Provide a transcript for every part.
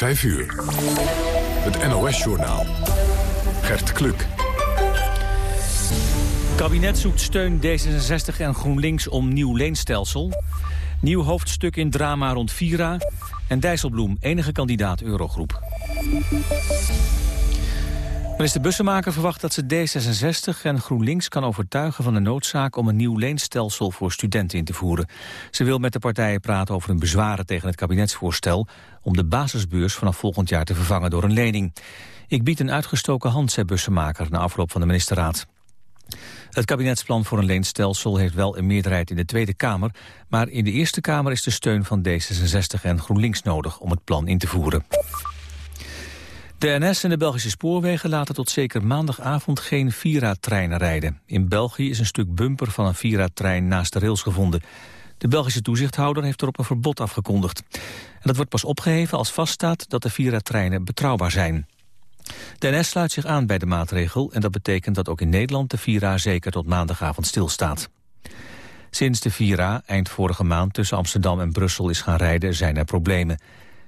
5 uur. Het NOS-journaal. Gert Kluk. Kabinet zoekt steun D66 en GroenLinks om nieuw leenstelsel. Nieuw hoofdstuk in drama rond Vira. En Dijsselbloem, enige kandidaat Eurogroep. Minister Bussemaker verwacht dat ze D66 en GroenLinks kan overtuigen van de noodzaak om een nieuw leenstelsel voor studenten in te voeren. Ze wil met de partijen praten over hun bezwaren tegen het kabinetsvoorstel om de basisbeurs vanaf volgend jaar te vervangen door een lening. Ik bied een uitgestoken hand, zei Bussemaker na afloop van de ministerraad. Het kabinetsplan voor een leenstelsel heeft wel een meerderheid in de Tweede Kamer, maar in de Eerste Kamer is de steun van D66 en GroenLinks nodig om het plan in te voeren. De NS en de Belgische spoorwegen laten tot zeker maandagavond geen Vira-treinen rijden. In België is een stuk bumper van een Vira-trein naast de rails gevonden. De Belgische toezichthouder heeft erop een verbod afgekondigd. En dat wordt pas opgeheven als vaststaat dat de Vira-treinen betrouwbaar zijn. De NS sluit zich aan bij de maatregel en dat betekent dat ook in Nederland de Vira zeker tot maandagavond stilstaat. Sinds de Vira eind vorige maand tussen Amsterdam en Brussel is gaan rijden zijn er problemen.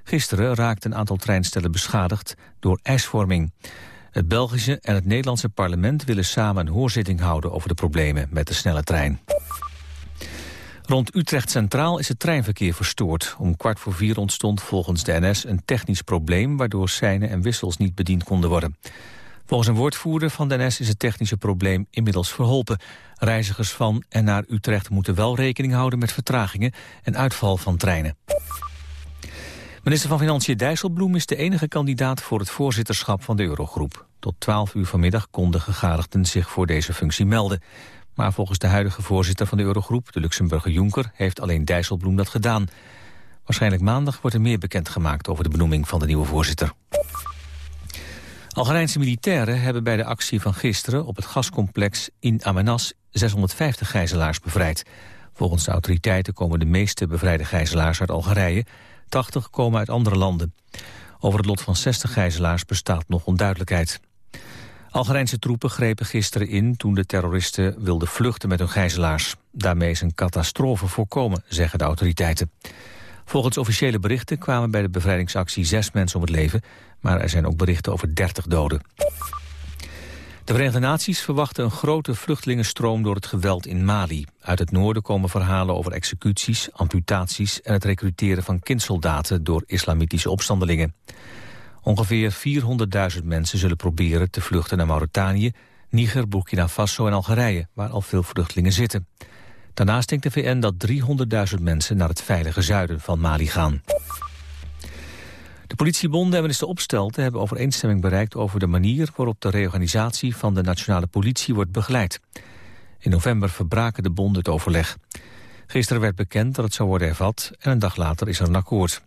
Gisteren raakte een aantal treinstellen beschadigd door ijsvorming. Het Belgische en het Nederlandse parlement willen samen een hoorzitting houden over de problemen met de snelle trein. Rond Utrecht Centraal is het treinverkeer verstoord. Om kwart voor vier ontstond volgens de NS een technisch probleem... waardoor seinen en wissels niet bediend konden worden. Volgens een woordvoerder van de NS is het technische probleem inmiddels verholpen. Reizigers van en naar Utrecht moeten wel rekening houden met vertragingen en uitval van treinen. Minister van Financiën Dijsselbloem is de enige kandidaat voor het voorzitterschap van de Eurogroep. Tot 12 uur vanmiddag konden gegadigden zich voor deze functie melden. Maar volgens de huidige voorzitter van de Eurogroep, de Luxemburger Juncker, heeft alleen Dijsselbloem dat gedaan. Waarschijnlijk maandag wordt er meer bekendgemaakt over de benoeming van de nieuwe voorzitter. Algerijnse militairen hebben bij de actie van gisteren op het gascomplex in Amenas 650 gijzelaars bevrijd. Volgens de autoriteiten komen de meeste bevrijde gijzelaars uit Algerije, 80 komen uit andere landen. Over het lot van 60 gijzelaars bestaat nog onduidelijkheid. Algerijnse troepen grepen gisteren in toen de terroristen wilden vluchten met hun gijzelaars. Daarmee is een catastrofe voorkomen, zeggen de autoriteiten. Volgens officiële berichten kwamen bij de bevrijdingsactie zes mensen om het leven, maar er zijn ook berichten over 30 doden. De Verenigde Naties verwachten een grote vluchtelingenstroom door het geweld in Mali. Uit het noorden komen verhalen over executies, amputaties en het recruteren van kindsoldaten door islamitische opstandelingen. Ongeveer 400.000 mensen zullen proberen te vluchten naar Mauritanië, Niger, Burkina Faso en Algerije, waar al veel vluchtelingen zitten. Daarnaast denkt de VN dat 300.000 mensen naar het veilige zuiden van Mali gaan. De politiebonden en minister Opstelten hebben overeenstemming bereikt over de manier waarop de reorganisatie van de nationale politie wordt begeleid. In november verbraken de bonden het overleg. Gisteren werd bekend dat het zou worden hervat en een dag later is er een akkoord.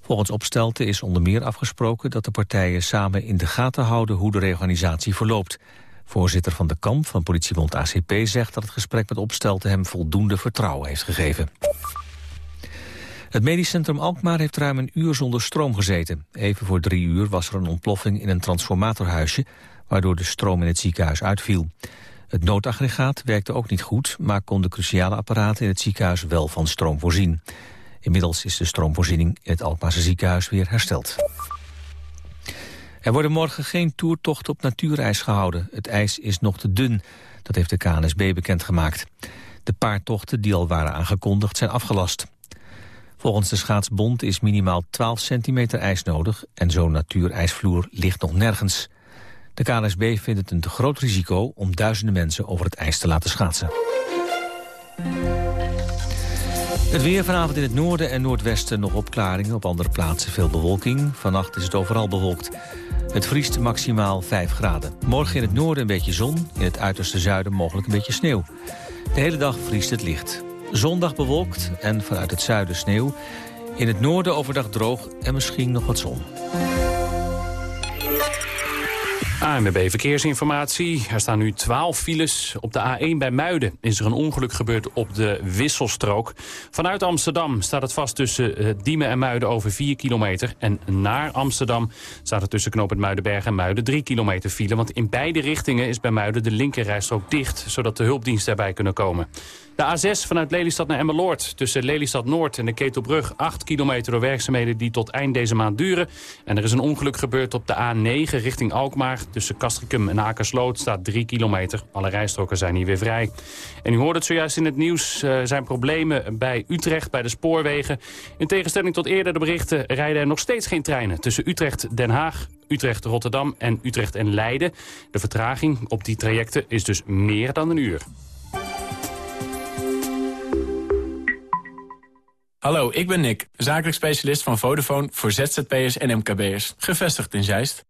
Volgens Opstelten is onder meer afgesproken dat de partijen samen in de gaten houden hoe de reorganisatie verloopt. Voorzitter van de kamp van politiebond ACP zegt dat het gesprek met Opstelten hem voldoende vertrouwen heeft gegeven. Het medisch centrum Alkmaar heeft ruim een uur zonder stroom gezeten. Even voor drie uur was er een ontploffing in een transformatorhuisje... waardoor de stroom in het ziekenhuis uitviel. Het noodaggregaat werkte ook niet goed... maar kon de cruciale apparaten in het ziekenhuis wel van stroom voorzien. Inmiddels is de stroomvoorziening in het Alkmaarse ziekenhuis weer hersteld. Er worden morgen geen toertochten op natuurijs gehouden. Het ijs is nog te dun, dat heeft de KNSB bekendgemaakt. De paar tochten die al waren aangekondigd zijn afgelast. Volgens de schaatsbond is minimaal 12 centimeter ijs nodig... en zo'n natuurijsvloer ligt nog nergens. De KNSB vindt het een te groot risico om duizenden mensen over het ijs te laten schaatsen. Het weer vanavond in het noorden en noordwesten nog opklaringen. Op andere plaatsen veel bewolking. Vannacht is het overal bewolkt. Het vriest maximaal 5 graden. Morgen in het noorden een beetje zon. In het uiterste zuiden mogelijk een beetje sneeuw. De hele dag vriest het licht. Zondag bewolkt en vanuit het zuiden sneeuw. In het noorden overdag droog en misschien nog wat zon. ANWB Verkeersinformatie. Er staan nu 12 files. Op de A1 bij Muiden is er een ongeluk gebeurd op de wisselstrook. Vanuit Amsterdam staat het vast tussen eh, Diemen en Muiden over 4 kilometer. En naar Amsterdam staat het tussen knooppunt Muidenberg en Muiden 3 kilometer file. Want in beide richtingen is bij Muiden de linkerrijstrook dicht... zodat de hulpdiensten erbij kunnen komen. De A6 vanuit Lelystad naar Emmeloord. Tussen Lelystad Noord en de Ketelbrug 8 kilometer door werkzaamheden die tot eind deze maand duren. En er is een ongeluk gebeurd op de A9 richting Alkmaar. Tussen Castricum en Akersloot staat 3 kilometer. Alle rijstroken zijn hier weer vrij. En u hoort het zojuist in het nieuws. Er zijn problemen bij Utrecht, bij de spoorwegen. In tegenstelling tot eerder de berichten rijden er nog steeds geen treinen. Tussen Utrecht, Den Haag, Utrecht, Rotterdam en Utrecht en Leiden. De vertraging op die trajecten is dus meer dan een uur. Hallo, ik ben Nick, zakelijk specialist van Vodafone voor ZZP'ers en MKB'ers. Gevestigd in Zeist.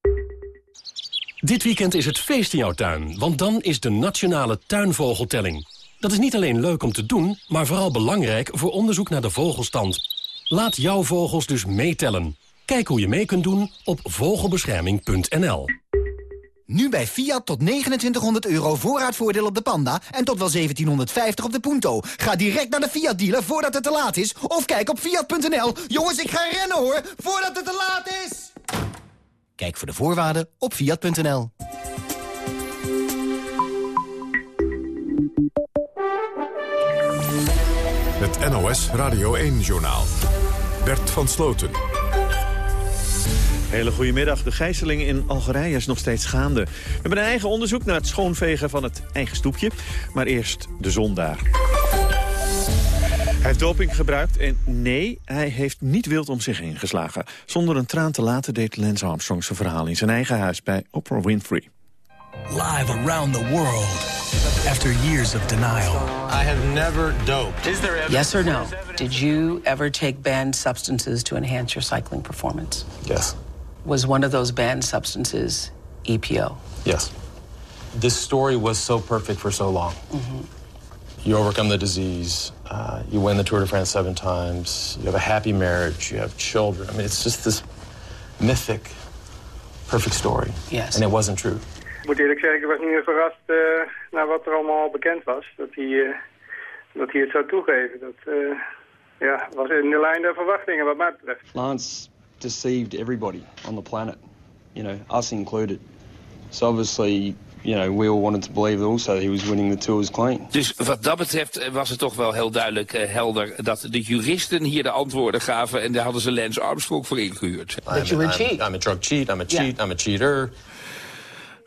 Dit weekend is het feest in jouw tuin, want dan is de Nationale Tuinvogeltelling. Dat is niet alleen leuk om te doen, maar vooral belangrijk voor onderzoek naar de vogelstand. Laat jouw vogels dus meetellen. Kijk hoe je mee kunt doen op vogelbescherming.nl. Nu bij Fiat tot 2900 euro voorraadvoordeel op de Panda... en tot wel 1750 op de Punto. Ga direct naar de Fiat-dealer voordat het te laat is... of kijk op Fiat.nl. Jongens, ik ga rennen hoor, voordat het te laat is! Kijk voor de voorwaarden op Fiat.nl. Het NOS Radio 1-journaal. Bert van Sloten. Hele goedemiddag. De gijzeling in Algerije is nog steeds gaande. We hebben een eigen onderzoek naar het schoonvegen van het eigen stoepje. Maar eerst de zondaar. Hij heeft doping gebruikt en nee, hij heeft niet wild om zich heen geslagen. Zonder een traan te laten deed Lance Armstrong zijn verhaal in zijn eigen huis bij Oprah Winfrey. Live around the world after years of denial. I have never doped. Is there yes or no? Did you ever take banned substances to enhance your cycling performance? Yes. Was one of those banned substances EPO? Yes. This story was so perfect for so long. Mm -hmm. You overcome the disease. Uh, you win the Tour de France seven times. You have a happy marriage. You have children. I mean, it's just this mythic, perfect story. Yes. And it wasn't true. Ik moet eerlijk zeggen, ik was niet meer verrast uh, naar wat er allemaal bekend was. Dat hij, uh, dat hij het zou toegeven. Dat uh, ja, was in de lijn der verwachtingen wat mij betreft. Lance deceived everybody on the planet, you know, us included. So obviously, you know, we all wanted to believe also he was winning the tours clean. Dus wat dat betreft was het toch wel heel duidelijk uh, helder dat de juristen hier de antwoorden gaven en daar hadden ze Lance Armstrong voor ingehuurd. That you were cheat. I'm a drug cheat, I'm a cheat, yeah. I'm a cheater.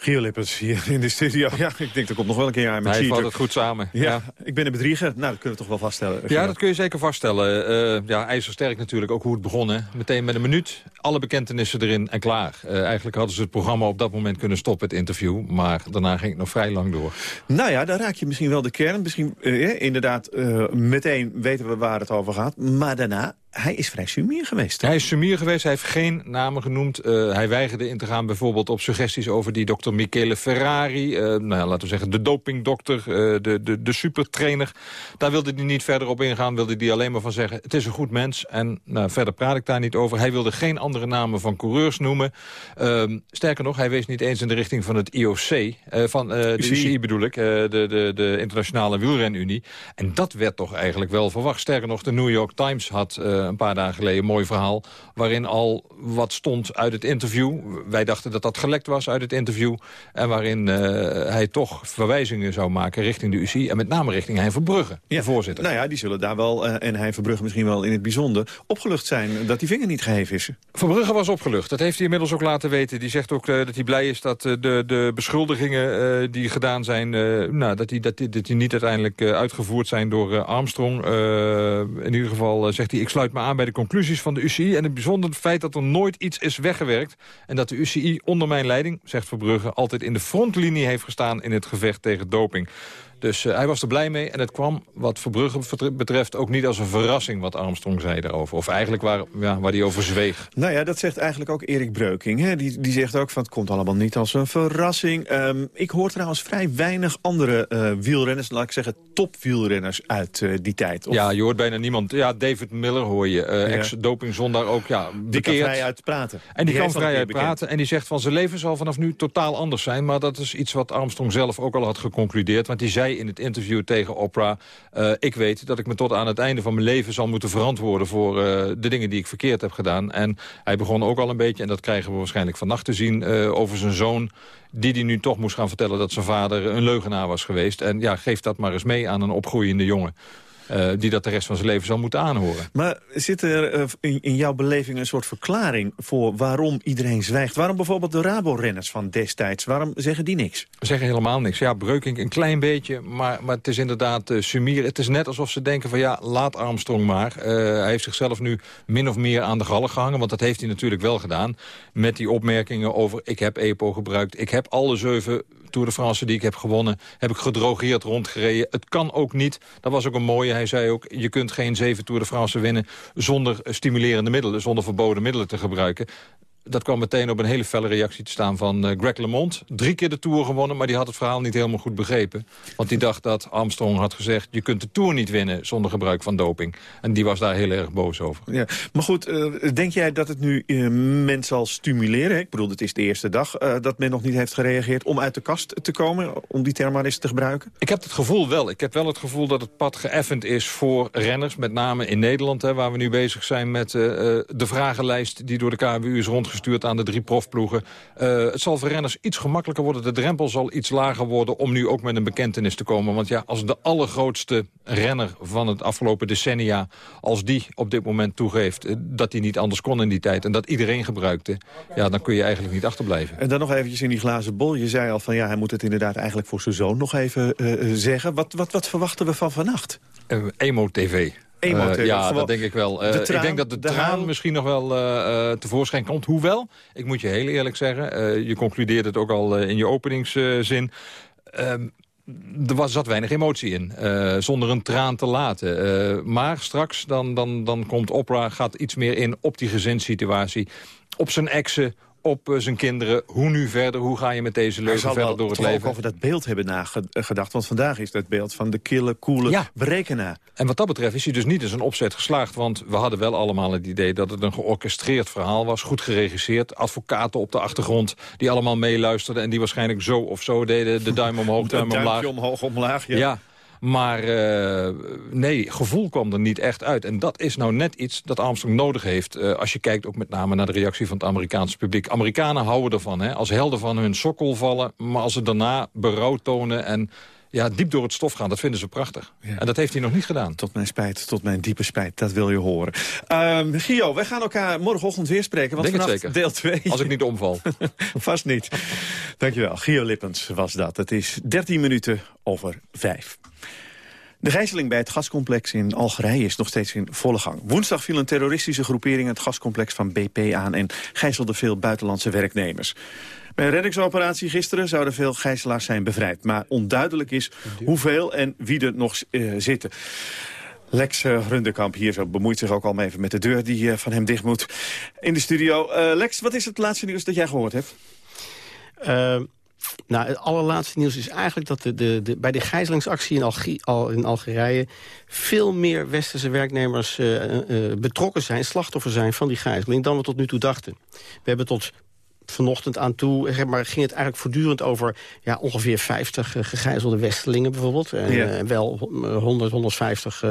Gio Lippers hier in de studio. Ja, ik denk dat komt nog wel een keer aan met Hij valt het goed samen. Ja, ja, ik ben een bedrieger. Nou, dat kunnen we toch wel vaststellen. Gio. Ja, dat kun je zeker vaststellen. Uh, ja, ijzersterk natuurlijk, ook hoe het begonnen. Meteen met een minuut, alle bekentenissen erin en klaar. Uh, eigenlijk hadden ze het programma op dat moment kunnen stoppen, het interview. Maar daarna ging het nog vrij lang door. Nou ja, dan raak je misschien wel de kern. Misschien uh, inderdaad, meteen weten we waar het over gaat. Maar daarna hij is vrij sumier geweest. Hij is sumier geweest, hij heeft geen namen genoemd. Uh, hij weigerde in te gaan bijvoorbeeld op suggesties over die dokter Michele Ferrari. Uh, nou ja, laten we zeggen de dopingdokter, uh, de, de, de supertrainer. Daar wilde hij niet verder op ingaan, wilde hij alleen maar van zeggen... het is een goed mens en nou, verder praat ik daar niet over. Hij wilde geen andere namen van coureurs noemen. Ehm, sterker nog, hij wees niet eens in de richting van het IOC. van de UCI bedoel ik, de, de, de Internationale Wielrenunie. En dat werd toch eigenlijk wel verwacht. Sterker nog, de New York Times had een paar dagen geleden een mooi verhaal... waarin al wat stond uit het interview. Wij dachten dat dat gelekt was uit het interview. En waarin hij toch verwijzingen zou maken richting de UC... en met name richting Hein Verbrugge, ja. de voorzitter. Nou ja, die zullen daar wel, en Hein Verbrugge misschien wel in het bijzonder... opgelucht zijn dat die vinger niet geheven is. Verbrugge was opgelucht. Dat heeft hij inmiddels ook laten weten. Die zegt ook dat hij blij is dat de, de beschuldigingen die gedaan zijn... nou, dat, die, dat, die, dat die niet uiteindelijk uitgevoerd zijn door Armstrong. in ieder geval zegt hij, ik sluit me aan bij de conclusies van de UCI... en het bijzondere feit dat er nooit iets is weggewerkt... en dat de UCI onder mijn leiding, zegt Verbrugge... altijd in de frontlinie heeft gestaan in het gevecht tegen doping. Dus uh, hij was er blij mee. En het kwam, wat Verbrugge betreft, ook niet als een verrassing... wat Armstrong zei daarover. Of eigenlijk waar, ja, waar hij over zweeg. Nou ja, dat zegt eigenlijk ook Erik Breuking. Hè? Die, die zegt ook van het komt allemaal niet als een verrassing. Um, ik hoor trouwens vrij weinig andere uh, wielrenners... laat ik zeggen topwielrenners uit uh, die tijd. Of... Ja, je hoort bijna niemand. Ja, David Miller hoor je. Ex-doping zondag ook. Ja, die kan vrij uit praten. En die, die kan vrij uit praten. En die zegt van zijn leven zal vanaf nu totaal anders zijn. Maar dat is iets wat Armstrong zelf ook al had geconcludeerd. Want die zei in het interview tegen Oprah... Uh, ik weet dat ik me tot aan het einde van mijn leven zal moeten verantwoorden... voor uh, de dingen die ik verkeerd heb gedaan. En hij begon ook al een beetje, en dat krijgen we waarschijnlijk vannacht te zien... Uh, over zijn zoon die hij nu toch moest gaan vertellen dat zijn vader een leugenaar was geweest. En ja, geef dat maar eens mee aan een opgroeiende jongen. Uh, die dat de rest van zijn leven zal moeten aanhoren. Maar zit er uh, in, in, jouw beleving een soort verklaring voor waarom iedereen zwijgt? Waarom bijvoorbeeld de Rabo-renners van destijds, waarom zeggen die niks? Ze zeggen helemaal niks. Ja, Breukink een klein beetje, maar, maar het is inderdaad uh, sumier. Het is net alsof ze denken van ja, laat Armstrong maar. hij heeft zichzelf nu min of meer aan de gallen gehangen, want dat heeft hij natuurlijk wel gedaan. Met die opmerkingen over ik heb EPO gebruikt, ik heb alle zeven Tour de France die ik heb gewonnen... heb ik gedrogeerd rondgereden. Het kan ook niet. Dat was ook een mooie. Hij zei ook, je kunt geen zeven Tour de France winnen... zonder stimulerende middelen, zonder verboden middelen te gebruiken dat kwam meteen op een hele felle reactie te staan van uh, Greg LeMond. Drie keer de Tour gewonnen, maar die had het verhaal niet helemaal goed begrepen. Want die dacht dat Armstrong had gezegd... je kunt de Tour niet winnen zonder gebruik van doping. En die was daar heel erg boos over. Ja, maar goed, uh, denk jij dat het nu uh, men zal stimuleren? Ik bedoel, het is de eerste dag dat men nog niet heeft gereageerd... om uit de kast te komen, om die term maar eens te gebruiken? Ik heb het gevoel wel. Ik heb wel het gevoel dat het pad geëffend is voor renners. Met name in Nederland, hè, waar we nu bezig zijn met de vragenlijst... die door de KWU is rondgestuurd aan aan de drie profploegen. Uh, het zal voor renners iets gemakkelijker worden. De drempel zal iets lager worden om nu ook met een bekentenis te komen. Want ja, als de allergrootste renner van het afgelopen decennia... als die op dit moment toegeeft uh, dat hij niet anders kon in die tijd... en dat iedereen gebruikte, ja, dan kun je eigenlijk niet achterblijven. En dan nog eventjes in die glazen bol. Je zei al van ja, hij moet het inderdaad eigenlijk voor zijn zoon nog even uh, zeggen. Wat, wat, wat verwachten we van vannacht? Emo-TV. Uh, ja, dat denk ik wel. Uh, ik denk dat de, de traan misschien nog wel uh, tevoorschijn komt. Hoewel, ik moet je heel eerlijk zeggen... je concludeert het ook al in je openingszin... Ehm, er was, zat weinig emotie in, zonder een traan te laten. maar straks dan, dan, dan komt Oprah, gaat iets meer in op die gezinssituatie. Op zijn exen, op uh, zijn kinderen. Hoe nu verder? Hoe ga je met deze leugen verder door het leven? ook over dat beeld hebben nagedacht. Want vandaag is dat beeld van de kille, ja. berekenaar. En wat dat betreft is hij dus niet eens een opzet geslaagd. Want we hadden wel allemaal het idee dat het een georchestreerd verhaal was. Goed geregisseerd. Advocaten op de achtergrond die allemaal meeluisterden. En die waarschijnlijk zo of zo deden. De duim omhoog, duim omlaag. Omhoog, omlaag, ja. ja. Maar uh, nee, gevoel kwam er niet echt uit. En dat is nou net iets dat Armstrong nodig heeft. Uh, als je kijkt ook met name naar de reactie van het Amerikaanse publiek. Amerikanen houden ervan, hè, als helden van hun sokkel vallen. Maar als ze daarna berouw tonen en ja, diep door het stof gaan. Dat vinden ze prachtig. Ja. En dat heeft hij nog niet gedaan. Tot mijn spijt, tot mijn diepe spijt. Dat wil je horen. Um, Gio, wij gaan elkaar morgenochtend weer spreken. Want Denk vannacht zeker. deel 2. Als ik niet omval. Vast niet. Dankjewel. Gio Lippens was dat. Het is 13 minuten over 5. De gijzeling bij het gascomplex in Algerije is nog steeds in volle gang. Woensdag viel een terroristische groepering het gascomplex van BP aan... en gijzelde veel buitenlandse werknemers. Bij een reddingsoperatie gisteren zouden veel gijzelaars zijn bevrijd. Maar onduidelijk is hoeveel en wie er nog uh, zitten. Lex uh, Rundekamp hier zo bemoeit zich ook al even met de deur die uh, van hem dicht moet. In de studio. Lex, wat is het laatste nieuws dat jij gehoord hebt? Nou, het allerlaatste nieuws is eigenlijk dat de, de, de bij de gijzelingsactie in, Algi, al, in Algerije... veel meer westerse werknemers uh, uh, betrokken zijn, slachtoffer zijn van die gijzeling... dan we tot nu toe dachten. We hebben tot vanochtend aan toe... Maar, ging het eigenlijk voortdurend over ja, ongeveer 50 uh, gegijzelde Westelingen bijvoorbeeld. En ja. wel 100, 150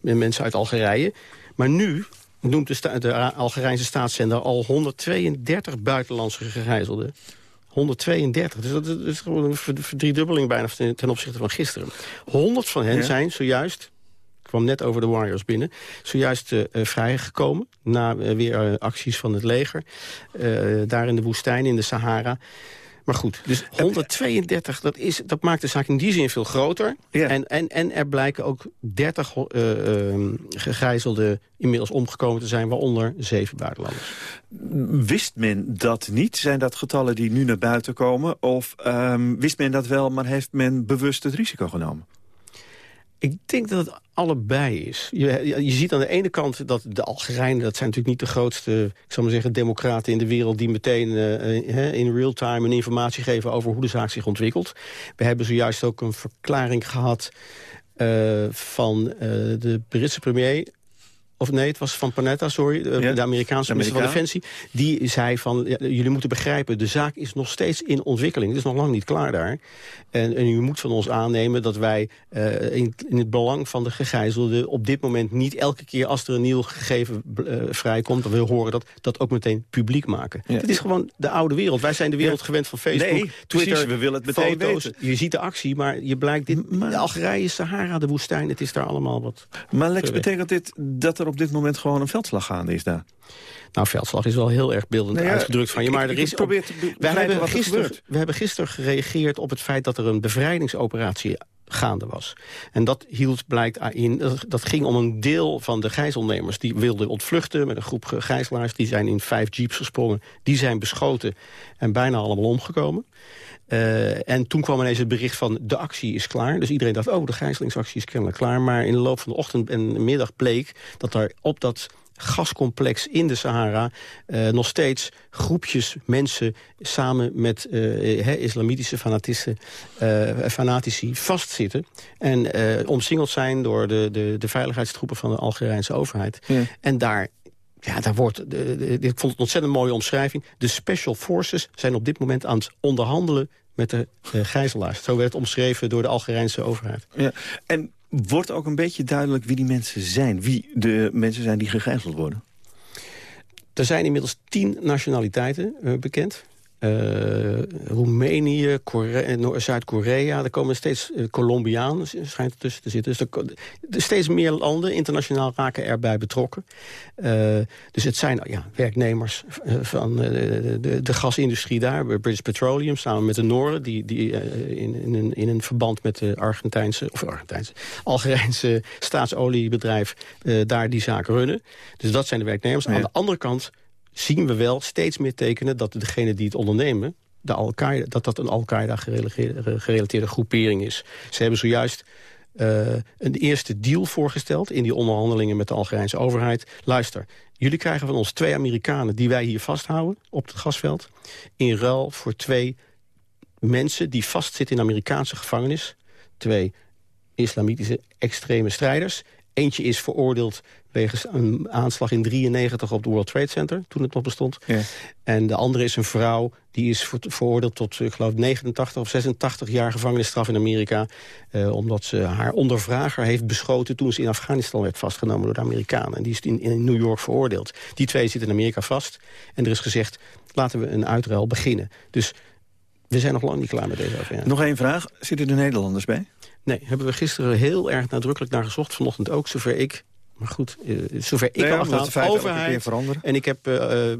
mensen uit Algerije. Maar nu noemt de, sta de Algerijnse staatszender al 132 buitenlandse gegijzelden. 132. Dus dat is gewoon een verdriedubbeling bijna ten opzichte van gisteren. 100 van hen ja. zijn zojuist kwam net over de Warriors binnen. Zojuist uh, vrijgekomen na uh, weer uh, acties van het leger. daar in de woestijn, in de Sahara. Maar goed, dus 132, dat, is, dat maakt de zaak in die zin veel groter. Ja. En, en, en er blijken ook 30 uh, uh, gegijzelden inmiddels omgekomen te zijn... waaronder zeven buitenlanders. Wist men dat niet? Zijn dat getallen die nu naar buiten komen? Of um, wist men dat wel, maar heeft men bewust het risico genomen? Ik denk dat het allebei is. Je, je ziet aan de ene kant dat de Algerijnen... dat zijn natuurlijk niet de grootste, ik zal maar zeggen, democraten in de wereld... die meteen uh, in real time een informatie geven over hoe de zaak zich ontwikkelt. We hebben zojuist ook een verklaring gehad uh, van de Britse premier of nee, het was van Panetta, sorry, de, ja. de Amerikaanse minister van Defensie. Die zei van, ja, jullie moeten begrijpen, de zaak is nog steeds in ontwikkeling. Het is nog lang niet klaar daar. En, en u moet van ons aannemen dat wij uh, in, in, het belang van de gegijzelden... op dit moment niet elke keer als er een nieuw gegeven uh, vrijkomt... of we horen dat, dat ook meteen publiek maken. Ja. Dit is gewoon de oude wereld. Wij zijn de wereld gewend van Facebook, nee, Twitter, precies, we willen het meteen foto's. weten. Je ziet de actie, maar je blijkt... Dit, maar, Algerije, Sahara, de woestijn, het is daar allemaal wat... Maar Lex, betekent dit dat er op dit moment gewoon een veldslag gaande is daar? Nou, veldslag is wel heel erg beeldend nou ja, uitgedrukt van je. Maar ik, er is te we hebben, wat gisteren, we hebben gisteren gereageerd op het feit dat er een bevrijdingsoperatie gaande was. En dat hield blijkt in, dat ging om een deel van de gijzelnemers... die wilden ontvluchten met een groep gijzelaars. Die zijn in vijf jeeps gesprongen. Die zijn beschoten en bijna allemaal omgekomen. Uh, en toen kwam ineens het bericht van de actie is klaar. Dus iedereen dacht, oh, de gijzelingsactie is kennelijk klaar. Maar in de loop van de ochtend en middag bleek dat er op dat gascomplex in de Sahara... Uh, nog steeds groepjes mensen samen met uh, he, islamitische fanatisten, uh, fanatici vastzitten... en omsingeld zijn door de, de, de veiligheidstroepen van de Algerijnse overheid. Ja. En daar ja, daar wordt, ik vond het een ontzettend mooie omschrijving. De special forces zijn op dit moment aan het onderhandelen met de uh, gijzelaars. Zo werd het omschreven door de Algerijnse overheid. Ja, en wordt ook een beetje duidelijk wie die mensen zijn? Wie de mensen zijn die gegijzeld worden? Er zijn inmiddels tien nationaliteiten uh, bekend. Uh, Roemenië, Zuid-Korea. Er komen steeds uh, Colombianen, schijnt er tussen te zitten. Dus er, er steeds meer landen internationaal raken erbij betrokken. Uh, dus het zijn ja, werknemers van de, de, de, gasindustrie daar. British Petroleum samen met de Noorden. Die, die in, in, een, in een verband met de Argentijnse, of Argentijnse, Algerijnse staatsoliebedrijf daar die zaak runnen. Dus dat zijn de werknemers. Ja. Aan de andere kant zien we wel steeds meer tekenen dat degene die het ondernemen... De Al dat dat een Al-Qaeda-gerelateerde groepering is. Ze hebben zojuist uh, een eerste deal voorgesteld... in die onderhandelingen met de Algerijnse overheid. Luister, jullie krijgen van ons twee Amerikanen... die wij hier vasthouden op het gasveld... in ruil voor twee mensen die vastzitten in Amerikaanse gevangenis. Twee islamitische extreme strijders. Eentje is veroordeeld wegens een aanslag in 93 op het World Trade Center, toen het nog bestond. Ja. En de andere is een vrouw, die is veroordeeld tot, ik geloof, 89 of 86 jaar gevangenisstraf in Amerika. Eh, omdat ze haar ondervrager heeft beschoten toen ze in Afghanistan werd vastgenomen door de Amerikanen. En die is in, in New York veroordeeld. Die twee zitten in Amerika vast. En er is gezegd, laten we een uitruil beginnen. Dus we zijn nog lang niet klaar met deze affaire. Nog één vraag. Zitten de Nederlanders bij? Nee, hebben we gisteren heel erg nadrukkelijk naar gezocht. Vanochtend ook, zover ik maar goed, uh, zover ik nee, kan de overheid... veranderen. En ik heb uh, uh,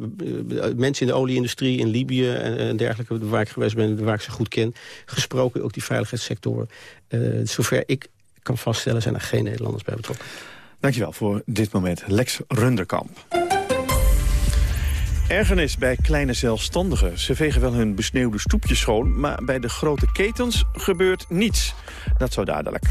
mensen in de olieindustrie in Libië en, dergelijke... waar ik geweest ben, waar ik ze goed ken, gesproken. Ook die veiligheidssectoren. zover ik kan vaststellen zijn er geen Nederlanders bij betrokken. Dankjewel voor dit moment. Lex Runderkamp. Ergernis bij kleine zelfstandigen. Ze vegen wel hun besneeuwde stoepjes schoon... maar bij de grote ketens gebeurt niets. Dat zo dadelijk.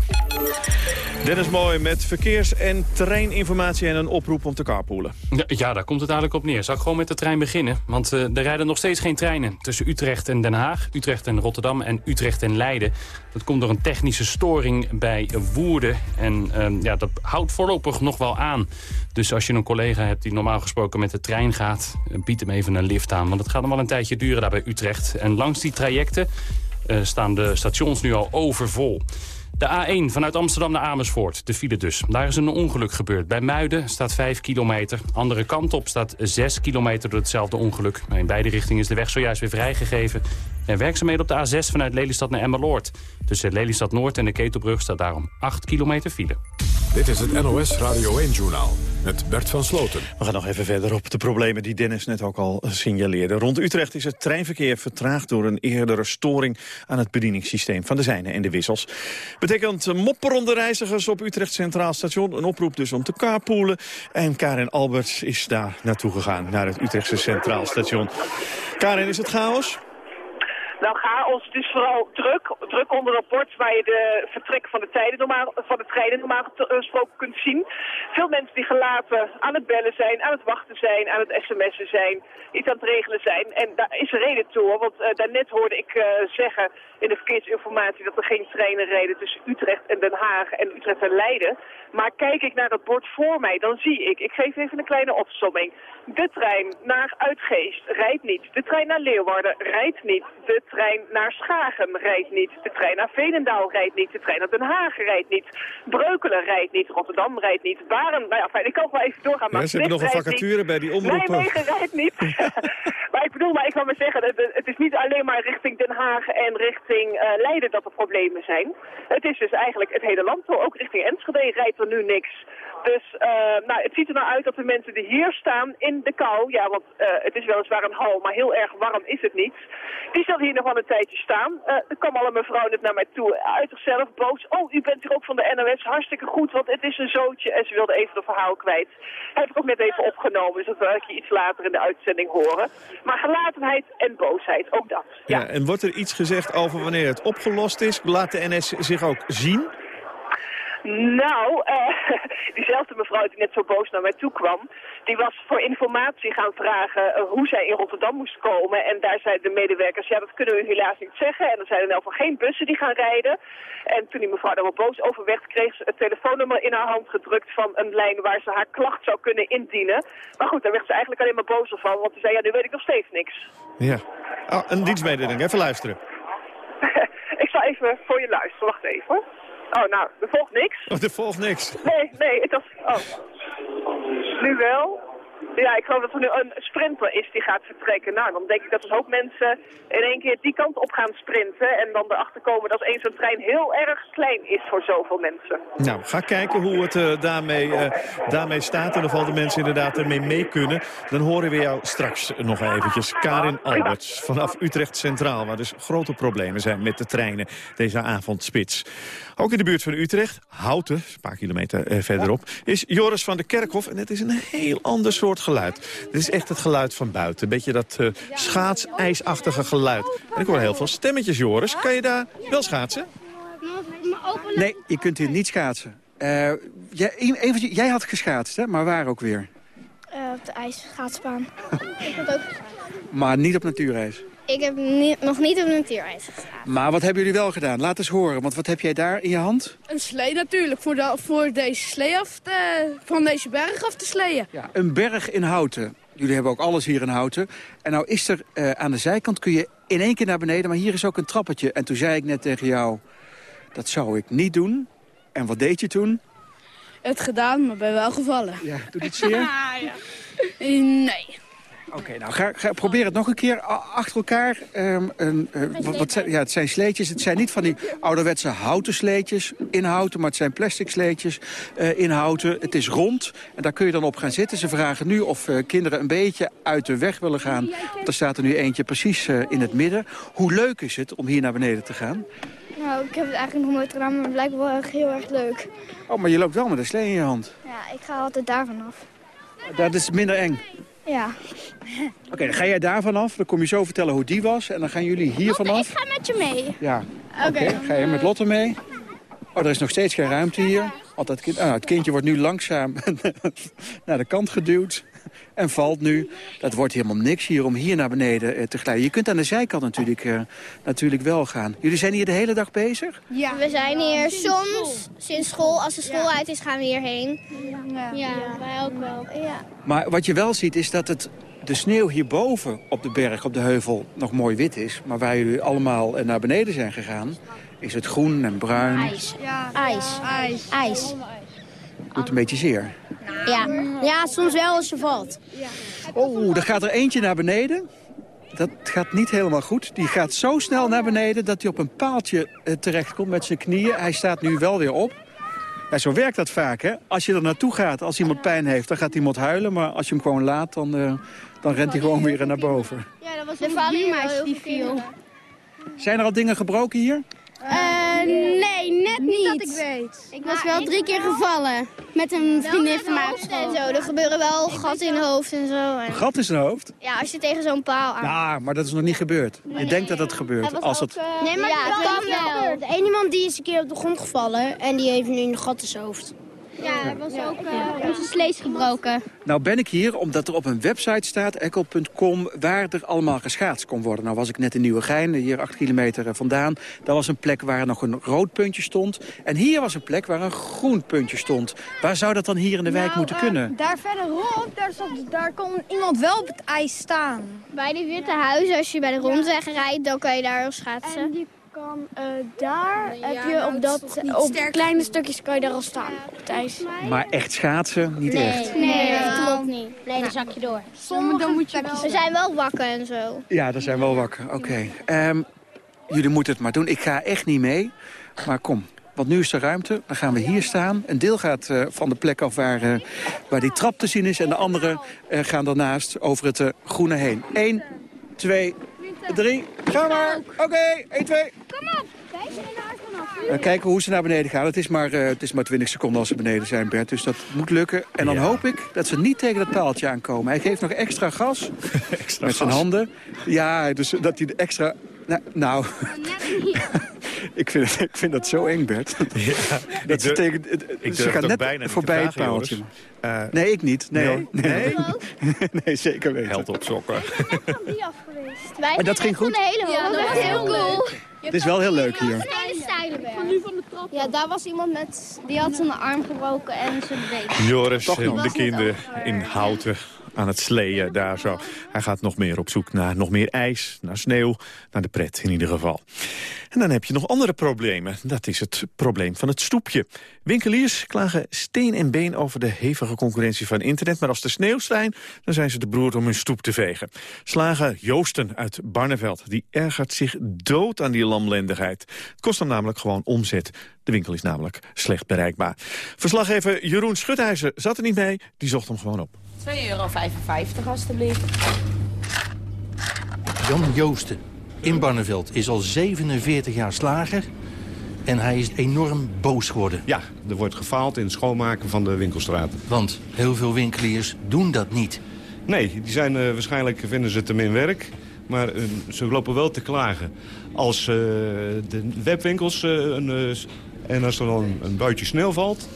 Dennis Mooi met verkeers- en treininformatie en een oproep om te carpoolen. Ja, daar komt het eigenlijk op neer. Zal ik gewoon met de trein beginnen? Want uh, er rijden nog steeds geen treinen tussen Utrecht en Den Haag, Utrecht en Rotterdam en Utrecht en Leiden. Dat komt door een technische storing bij Woerden. En uh, ja, dat houdt voorlopig nog wel aan. Dus als je een collega hebt die normaal gesproken met de trein gaat... bied hem even een lift aan. Want het gaat nog wel een tijdje duren daar bij Utrecht. En langs die trajecten uh, staan de stations nu al overvol. De A1 vanuit Amsterdam naar Amersfoort, de file dus. Daar is een ongeluk gebeurd. Bij Muiden staat 5 kilometer. Andere kant op staat 6 kilometer door hetzelfde ongeluk. Maar in beide richtingen is de weg zojuist weer vrijgegeven. En werkzaamheden op de A6 vanuit Lelystad naar Emmeloord. Tussen Lelystad Noord en de Ketelbrug staat daarom 8 kilometer file. Dit is het NOS Radio 1-journaal met Bert van Sloten. We gaan nog even verder op de problemen die Dennis net ook al signaleerde. Rond Utrecht is het treinverkeer vertraagd door een eerdere storing aan het bedieningssysteem van de zijnen en de wissels. Betekent mopperende reizigers op Utrecht Centraal Station. Een oproep dus om te carpoolen. En Karin Alberts is daar naartoe gegaan, naar het Utrechtse Centraal Station. Karin, is het chaos? Nou, chaos, het is vooral druk. Druk onder rapport waar je de vertrek van de, tijden normaal, van de treinen normaal gesproken kunt zien. Veel mensen die gelaten aan het bellen zijn, aan het wachten zijn, aan het sms'en zijn, iets aan het regelen zijn. En daar is reden toe, want uh, daarnet hoorde ik uh, zeggen in de verkeersinformatie dat er geen treinen rijden tussen Utrecht en Den Haag en Utrecht en Leiden. Maar kijk ik naar het bord voor mij, dan zie ik, ik geef even een kleine opsomming. De trein naar Uitgeest rijdt niet. De trein naar Leeuwarden rijdt niet. De trein naar Schagen rijdt niet. De trein naar Veenendaal rijdt niet. De trein naar Den Haag rijdt niet. Breukelen rijdt niet. Rotterdam rijdt niet. Baren, nou ja, ik kan wel even doorgaan. Maar ja, ze hebben nog een vacature niet. bij die omroepen. Nijmegen rijdt niet. maar ik bedoel, maar ik wil maar zeggen, het is niet alleen maar richting Den Haag en richting uh, Leiden dat er problemen zijn. Het is dus eigenlijk het hele land, ook richting Enschede rijdt er nu niks. Dus uh, nou, het ziet er nou uit dat de mensen die hier staan in de kou, ja, want uh, het is weliswaar een hal, maar heel erg warm is het niet. Die zal hier nog wel een tijdje staan. Er kwam al een mevrouw net naar mij toe, uit zichzelf boos. Oh, u bent hier ook van de NOS, hartstikke goed, want het is een zootje. En ze wilde even het verhaal kwijt. Heb ik ook net even opgenomen, dus dat wil ik je iets later in de uitzending horen. Maar gelatenheid en boosheid, ook dat. Ja, en wordt er iets gezegd over wanneer het opgelost is? Laat de NS zich ook zien? Nou, uh, diezelfde mevrouw die net zo boos naar mij toe kwam, die was voor informatie gaan vragen uh, hoe zij in Rotterdam moest komen. En daar zeiden de medewerkers, ja dat kunnen we helaas niet zeggen. En er zijn in elk geval geen bussen die gaan rijden. En toen die mevrouw daar wel boos over werd, kreeg ze het telefoonnummer in haar hand gedrukt van een lijn waar ze haar klacht zou kunnen indienen. Maar goed, daar werd ze eigenlijk alleen maar bozer van, want ze zei, ja nu weet ik nog steeds niks. Ja, oh, een dienstmededeling, even luisteren. ik zal even voor je luisteren, wacht even. Oh, nou, er volgt niks. Oh, er volgt niks? Nee, nee, het was... Oh. Nu wel. Ja, ik geloof dat er nu een sprinter is die gaat vertrekken. Nou, dan denk ik dat een hoop mensen in één keer die kant op gaan sprinten. En dan erachter komen dat één zo'n trein heel erg klein is voor zoveel mensen. Nou, ga kijken hoe het uh, daarmee, uh, daarmee staat. En of al de mensen inderdaad ermee mee kunnen. Dan horen we jou straks nog eventjes. Karin Alberts vanaf Utrecht Centraal. Waar dus grote problemen zijn met de treinen deze avondspits. Ook in de buurt van Utrecht, Houten, een paar kilometer uh, verderop, is Joris van der Kerkhof. En het is een heel ander soort geluid. Dit is echt het geluid van buiten. Een beetje dat uh, schaatsijsachtige geluid. En ik hoor heel veel stemmetjes, Joris. Kan je daar wel schaatsen? Nee, je kunt hier niet schaatsen. Uh, jij, even, jij had geschaatst, hè? maar waar ook weer? Uh, op de ijsschaatsbaan. ik had ook Maar niet op natuurijs? Ik heb nog niet op natuurijs gestaan. Maar wat hebben jullie wel gedaan? Laat eens horen, want wat heb jij daar in je hand? Een slee natuurlijk, voor, de, voor deze slee af te, van deze berg af te sleeën. Ja, een berg in houten. Jullie hebben ook alles hier in houten. En nou is er uh, aan de zijkant kun je in één keer naar beneden, maar hier is ook een trappetje. En toen zei ik net tegen jou, dat zou ik niet doen. En wat deed je toen? Het gedaan, maar ben wel gevallen. Ja, doe dit zeer? ja. Nee. Oké, okay, nou ga, ga, probeer het nog een keer achter elkaar. Um, een, uh, wat, wat zijn, ja, het zijn sleetjes. Het zijn niet van die ouderwetse houten sleetjes in houten, maar het zijn plastic sleetjes uh, in houten. Het is rond en daar kun je dan op gaan zitten. Ze vragen nu of uh, kinderen een beetje uit de weg willen gaan. Want er staat er nu eentje precies in het midden. Hoe leuk is het om hier naar beneden te gaan? Nou, ik heb het eigenlijk nog nooit gedaan, maar het lijkt wel echt heel erg leuk. Oh, maar je loopt wel met een slee in je hand. Ja, ik ga altijd daar vanaf. Dat is minder eng. Ja. Oké, okay, dan ga jij daar vanaf. Dan kom je zo vertellen hoe die was. En dan gaan jullie hier Lotte, vanaf. ik ga met je mee. Ja. Oké, okay. okay, ga je met Lotte mee? Oh, er is nog steeds geen ruimte hier. Altijd kind, oh, het kindje wordt nu langzaam naar de kant geduwd. En valt nu. Dat wordt helemaal niks hier om hier naar beneden uh, te glijden. Je kunt aan de zijkant natuurlijk, uh, natuurlijk wel gaan. Jullie zijn hier de hele dag bezig? Ja. We zijn hier soms, sinds school, als de school uit is, gaan we hierheen. Ja, ja. wij ook wel. Ja. Maar wat je wel ziet is dat het de sneeuw hierboven op de berg, op de heuvel, nog mooi wit is... maar waar jullie allemaal eh, naar beneden zijn gegaan, is het groen en bruin. IJs. Ja. IJs. IJs. IJs. Doet een beetje zeer. Ja. ja, soms wel als je valt. Oh, er gaat er eentje naar beneden. Dat gaat niet helemaal goed. Die gaat zo snel naar beneden dat hij op een paaltje eh, terechtkomt met zijn knieën. Hij staat nu wel weer op. Ja, zo werkt dat vaak, hè? Als je er naartoe gaat, als iemand pijn heeft, dan gaat iemand huilen. Maar als je hem gewoon laat, dan, eh, dan rent hij gewoon weer naar boven. Ja, dat was de buurmeisje die viel. Zijn er al dingen gebroken hier? Eh, nee, net niet. dat ik weet. Ik was wel drie keer gevallen. Met een vriendin van mij op school. En zo. Er gebeuren wel gaten in het hoofd en zo. Een gat in zijn hoofd? Ja, als je tegen zo'n paal aan... Ja, maar dat is nog niet gebeurd. Je denkt dat het gebeurt. Als het... Nee, maar ja, het kan wel. De ene iemand die is een keer op de grond gevallen en die heeft nu een gat in zijn hoofd. Ja, hij was ook uh, onze slees gebroken. Nou ben ik hier omdat er op een website staat, ekkel.com, waar er allemaal geschaatst kon worden. Nou was ik net in Nieuwegein, hier acht kilometer eh, vandaan. Daar was een plek waar nog een rood puntje stond. En hier was een plek waar een groen puntje stond. Waar zou dat dan hier in de wijk Nou, moeten eh, kunnen? daar verderop, daar, zat, daar kon iemand wel op het ijs staan. Bij die witte huizen, als je bij de rondweg rijdt, dan kan je daar wel schaatsen. Kan eh, daar, heb je nou, op, het dat, op sterk kleine stukjes kan je daar al staan, op het ijs. Maar echt schaatsen? Niet echt. Nee, dat klopt niet. Nee, dan zak je door. Sommige moet je wel. We zijn wel wakker en zo. Ja, daar zijn we wel wakker. Oké. Ehm, jullie moeten het maar doen. Ik ga echt niet mee. Maar kom, want nu is er ruimte. Dan gaan we hier staan. Een deel gaat eh, van de plek af waar, eh, waar die trap te zien is. En de andere eh, gaan daarnaast over het groene heen. 1, 2, 3. Ga maar. Oké, 1, 2. Kom op. Vanaf. Uh, kijken hoe ze naar beneden gaan. Het is, maar, uh, het is maar 20 seconden als ze beneden zijn, Bert. Dus dat moet lukken. En dan hoop ik dat ze niet tegen dat paaltje aankomen. Hij geeft nog extra gas. extra met zijn gas. handen. Ja, dus dat hij extra... Nou, nou. ik, vind het, ik vind dat zo eng, Bert. dat ze durf- tegen, ik ze gaan het net bijna voorbij het paaltje. Eh, nee, ik niet. Nee, nee? nee. nee, zeker weten. Held op sokken. Wij Maar dat ging goed? De hele Ja, dat was heel cool. Het is wel heel leuk hier. Een hele steile berg. Ja, daar was iemand met... Die had zijn arm gebroken en zijn been. Joris en de kinderen in Houten aan het sleeën daar zo. Hij gaat nog meer op zoek naar nog meer ijs, naar sneeuw, naar de pret in ieder geval. En dan heb je nog andere problemen. Dat is het probleem van het stoepje. Winkeliers klagen steen en been over de hevige concurrentie van internet. Maar als de sneeuw zijn, dan zijn ze te beroerd om hun stoep te vegen. Slager Joosten uit Barneveld, die ergert zich dood aan die lamlendigheid. Het kost hem namelijk gewoon omzet. De winkel is namelijk slecht bereikbaar. Verslaggever Jeroen Schutijzer zat er niet bij, die zocht hem gewoon op. 2,55 euro alstublieft. Jan Joosten in Barneveld is al 47 jaar slager en hij is enorm boos geworden. Ja, er wordt gefaald in het schoonmaken van de winkelstraat. Want heel veel winkeliers doen dat niet. Nee, die zijn, eh, waarschijnlijk vinden ze te min werk. Maar eh, ze lopen wel te klagen. Als eh, de webwinkels een, eh, en als er dan een buitje sneeuw valt...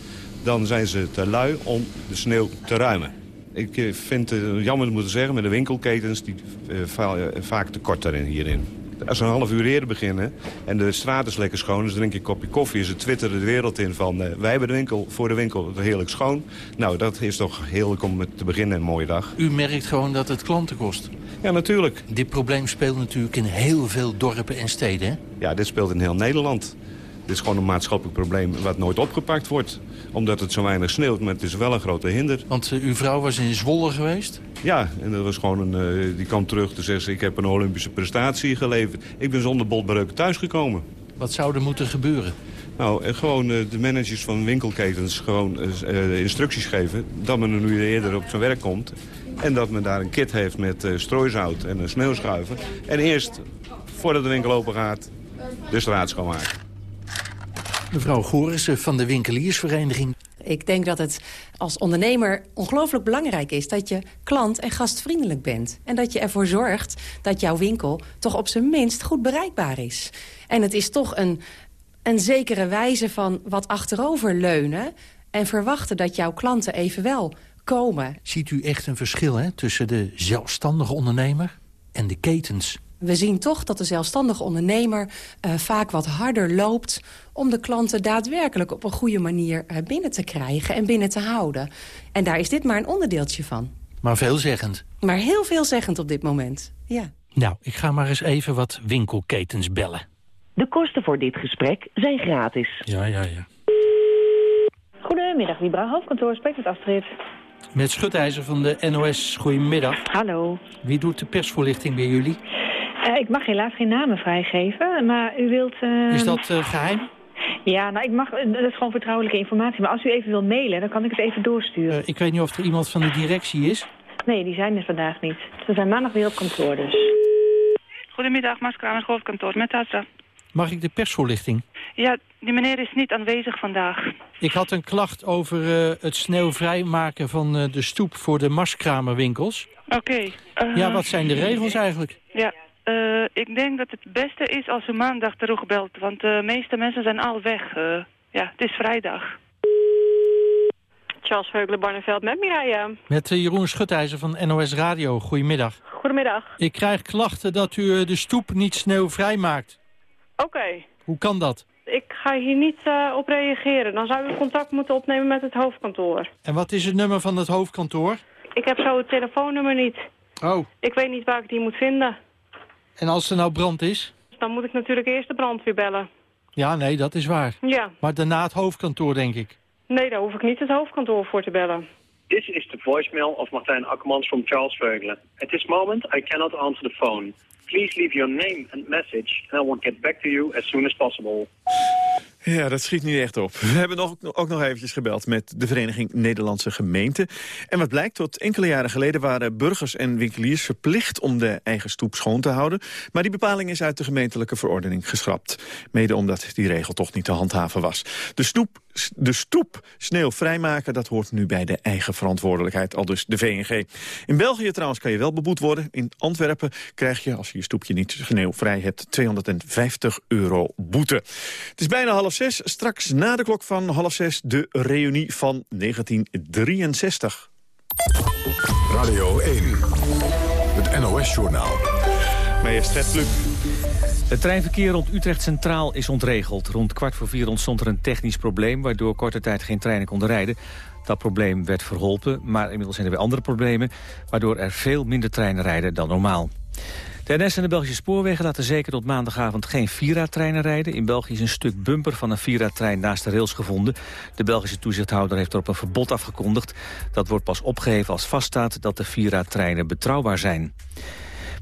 dan zijn ze te lui om de sneeuw te ruimen. Ik eh, vind het jammer te moeten zeggen met de winkelketens... die eh, va- eh, vaak tekort daarin hierin. Als ze een half uur eerder beginnen en de straat is lekker schoon... dus drink je een kopje koffie en ze twitteren de wereld in van... eh, wij hebben de winkel voor de winkel heerlijk schoon. Nou, dat is toch heerlijk om te beginnen een mooie dag. U merkt gewoon dat het klanten kost. Ja, natuurlijk. Dit probleem speelt natuurlijk in heel veel dorpen en steden. Hè? Ja, dit speelt in heel Nederland. Dit is gewoon een maatschappelijk probleem wat nooit opgepakt wordt. Omdat het zo weinig sneeuwt, maar het is wel een grote hinder. Want eh, uw vrouw was in Zwolle geweest? Ja, en dat was gewoon een, eh, die kwam terug te zeggen... ik heb een Olympische prestatie geleverd. Ik ben zonder botbreuken thuisgekomen. Wat zou er moeten gebeuren? Nou, en gewoon eh, de managers van winkelketens gewoon eh, eh, instructies geven... dat men er nu eerder op zijn werk komt. En dat men daar een kit heeft met eh, strooisout en een sneeuwschuiver. En eerst, voordat de winkel open gaat, de straat schoonmaken. Mevrouw Gorissen van de winkeliersvereniging. Ik denk dat het als ondernemer ongelooflijk belangrijk is... dat je klant- en gastvriendelijk bent. En dat je ervoor zorgt dat jouw winkel toch op zijn minst goed bereikbaar is. En het is toch een, een zekere wijze van wat achteroverleunen... en verwachten dat jouw klanten evenwel komen. Ziet u echt een verschil hè, tussen de zelfstandige ondernemer en de ketens? We zien toch dat de zelfstandige ondernemer eh, vaak wat harder loopt... om de klanten daadwerkelijk op een goede manier eh, binnen te krijgen en binnen te houden. En daar is dit maar een onderdeeltje van. Maar veelzeggend. Maar heel veelzeggend op dit moment, ja. Nou, ik ga maar eens even wat winkelketens bellen. De kosten voor dit gesprek zijn gratis. Ja, ja, ja. Goedemiddag, Libra hoofdkantoor. Spreekt met Astrid. Met Schutijzer van de NOS, goedemiddag. Hallo. Wie doet de persvoorlichting bij jullie? Uh, ik mag helaas geen namen vrijgeven, maar u wilt... Uh... Is dat uh, geheim? Ja, nou, ik mag, dat is gewoon vertrouwelijke informatie. Maar als u even wil mailen, dan kan ik het even doorsturen. ik weet niet of er iemand van de directie is. Nee, die zijn er vandaag niet. Ze zijn maandag weer op kantoor, dus. Goedemiddag, Maskeramer hoofdkantoor met Tata. Mag ik de persvoorlichting? Ja, die meneer is niet aanwezig vandaag. Ik had een klacht over uh, het sneeuwvrijmaken van uh, de stoep voor de marskramerwinkels. Oké. Okay, uh, ja, wat zijn de regels eigenlijk? Ja, ik denk dat het beste is als u maandag terugbelt, want de meeste mensen zijn al weg. ja, het is vrijdag. Charles Veugelen Barneveld met Mireille. Met Jeroen Schutijzer van NOS Radio. Goedemiddag. Goedemiddag. Ik krijg klachten dat u de stoep niet sneeuwvrij maakt. Oké. Okay. Hoe kan dat? Ik ga hier niet uh, op reageren. Dan zou u contact moeten opnemen met het hoofdkantoor. En wat is het nummer van het hoofdkantoor? Ik heb zo het telefoonnummer niet. Oh. Ik weet niet waar ik die moet vinden. En als er nou brand is? Dan moet ik natuurlijk eerst de brandweer bellen. Ja, nee, dat is waar. Ja. Maar daarna het hoofdkantoor, denk ik. Nee, daar hoef ik niet het hoofdkantoor voor te bellen. This is the voicemail of Martijn Akkermans from Charles Veugelen. At this moment, I cannot answer the phone. Please leave your name and message, and I will get back to you as soon as possible. Ja, dat schiet niet echt op. We hebben nog, ook nog eventjes gebeld met de Vereniging Nederlandse Gemeenten. En wat blijkt, tot enkele jaren geleden waren burgers en winkeliers verplicht om de eigen stoep schoon te houden. Maar die bepaling is uit de gemeentelijke verordening geschrapt. Mede omdat die regel toch niet te handhaven was. De, snoep, de stoep sneeuwvrij maken, dat hoort nu bij de eigen verantwoordelijkheid, al dus de VNG. In België trouwens kan je wel beboet worden. In Antwerpen krijg je, als je je stoepje niet sneeuwvrij hebt, 250 euro boete. Het is bijna half zes. Straks na de klok van half zes de reunie van 1963. Radio 1, het NOS-journaal. Majesteit Pluk. Het treinverkeer rond Utrecht Centraal is ontregeld. Rond kwart voor vier ontstond er een technisch probleem... waardoor korte tijd geen treinen konden rijden. Dat probleem werd verholpen, maar inmiddels zijn er weer andere problemen... waardoor er veel minder treinen rijden dan normaal. De NS en de Belgische spoorwegen laten zeker tot maandagavond geen Vira-treinen rijden. In België is een stuk bumper van een Vira-trein naast de rails gevonden. De Belgische toezichthouder heeft erop een verbod afgekondigd. Dat wordt pas opgeheven als vaststaat dat de Vira-treinen betrouwbaar zijn.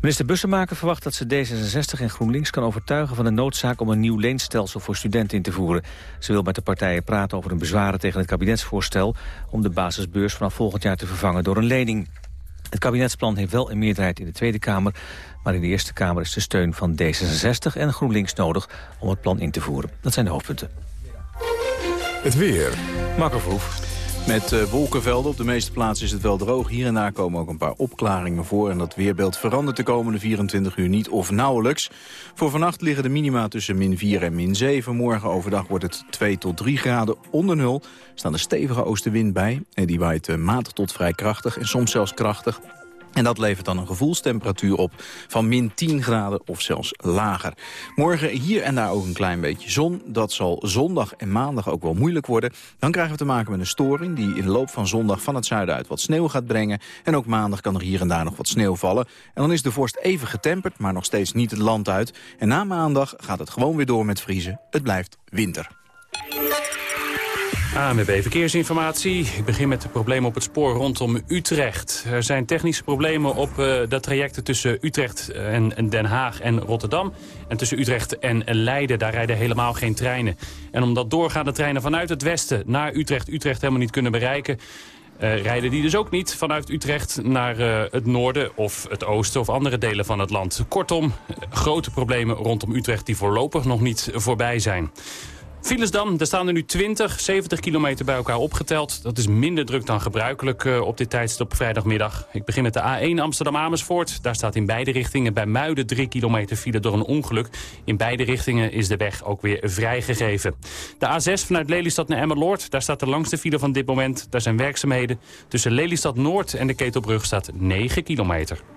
Minister Bussemaker verwacht dat ze D66 en GroenLinks kan overtuigen van de noodzaak om een nieuw leenstelsel voor studenten in te voeren. Ze wil met de partijen praten over een bezwaren tegen het kabinetsvoorstel om de basisbeurs vanaf volgend jaar te vervangen door een lening. Het kabinetsplan heeft wel een meerderheid in de Tweede Kamer... maar in de Eerste Kamer is de steun van D66 en GroenLinks nodig... om het plan in te voeren. Dat zijn de hoofdpunten. Het weer. Marco Verhoef. Met uh, wolkenvelden. Op de meeste plaatsen is het wel droog. Hier en daar komen ook een paar opklaringen voor. En dat weerbeeld verandert de komende 24 uur niet of nauwelijks. Voor vannacht liggen de minima tussen min 4 en min 7. Morgen overdag wordt het 2 tot 3 graden onder nul. Er staan een stevige oostenwind bij. En die waait uh, matig tot vrij krachtig en soms zelfs krachtig. En dat levert dan een gevoelstemperatuur op van min 10 graden of zelfs lager. Morgen hier en daar ook een klein beetje zon. Dat zal zondag en maandag ook wel moeilijk worden. Dan krijgen we te maken met een storing die in de loop van zondag van het zuiden uit wat sneeuw gaat brengen. En ook maandag kan er hier en daar nog wat sneeuw vallen. En dan is de vorst even getemperd, maar nog steeds niet het land uit. En na maandag gaat het gewoon weer door met vriezen. Het blijft winter. ANWB Verkeersinformatie. Ik begin met de problemen op het spoor rondom Utrecht. Er zijn technische problemen op uh, de trajecten tussen Utrecht en, Den Haag en Rotterdam. En tussen Utrecht en Leiden, daar rijden helemaal geen treinen. En omdat doorgaande treinen vanuit het westen naar Utrecht... Utrecht helemaal niet kunnen bereiken... Uh, rijden die dus ook niet vanuit Utrecht naar het noorden of het oosten of andere delen van het land. Kortom, grote problemen rondom Utrecht die voorlopig nog niet voorbij zijn. Files dan, er staan er nu 20, 70 kilometer bij elkaar opgeteld. Dat is minder druk dan gebruikelijk uh, op dit tijdstip vrijdagmiddag. Ik begin met de A1 Amsterdam-Amersfoort. Daar staat in beide richtingen bij Muiden 3 kilometer file door een ongeluk. In beide richtingen is de weg ook weer vrijgegeven. De A6 vanuit Lelystad naar Emmerloord. Daar staat de langste file van dit moment. Daar zijn werkzaamheden. Tussen Lelystad Noord en de Ketelbrug staat 9 kilometer.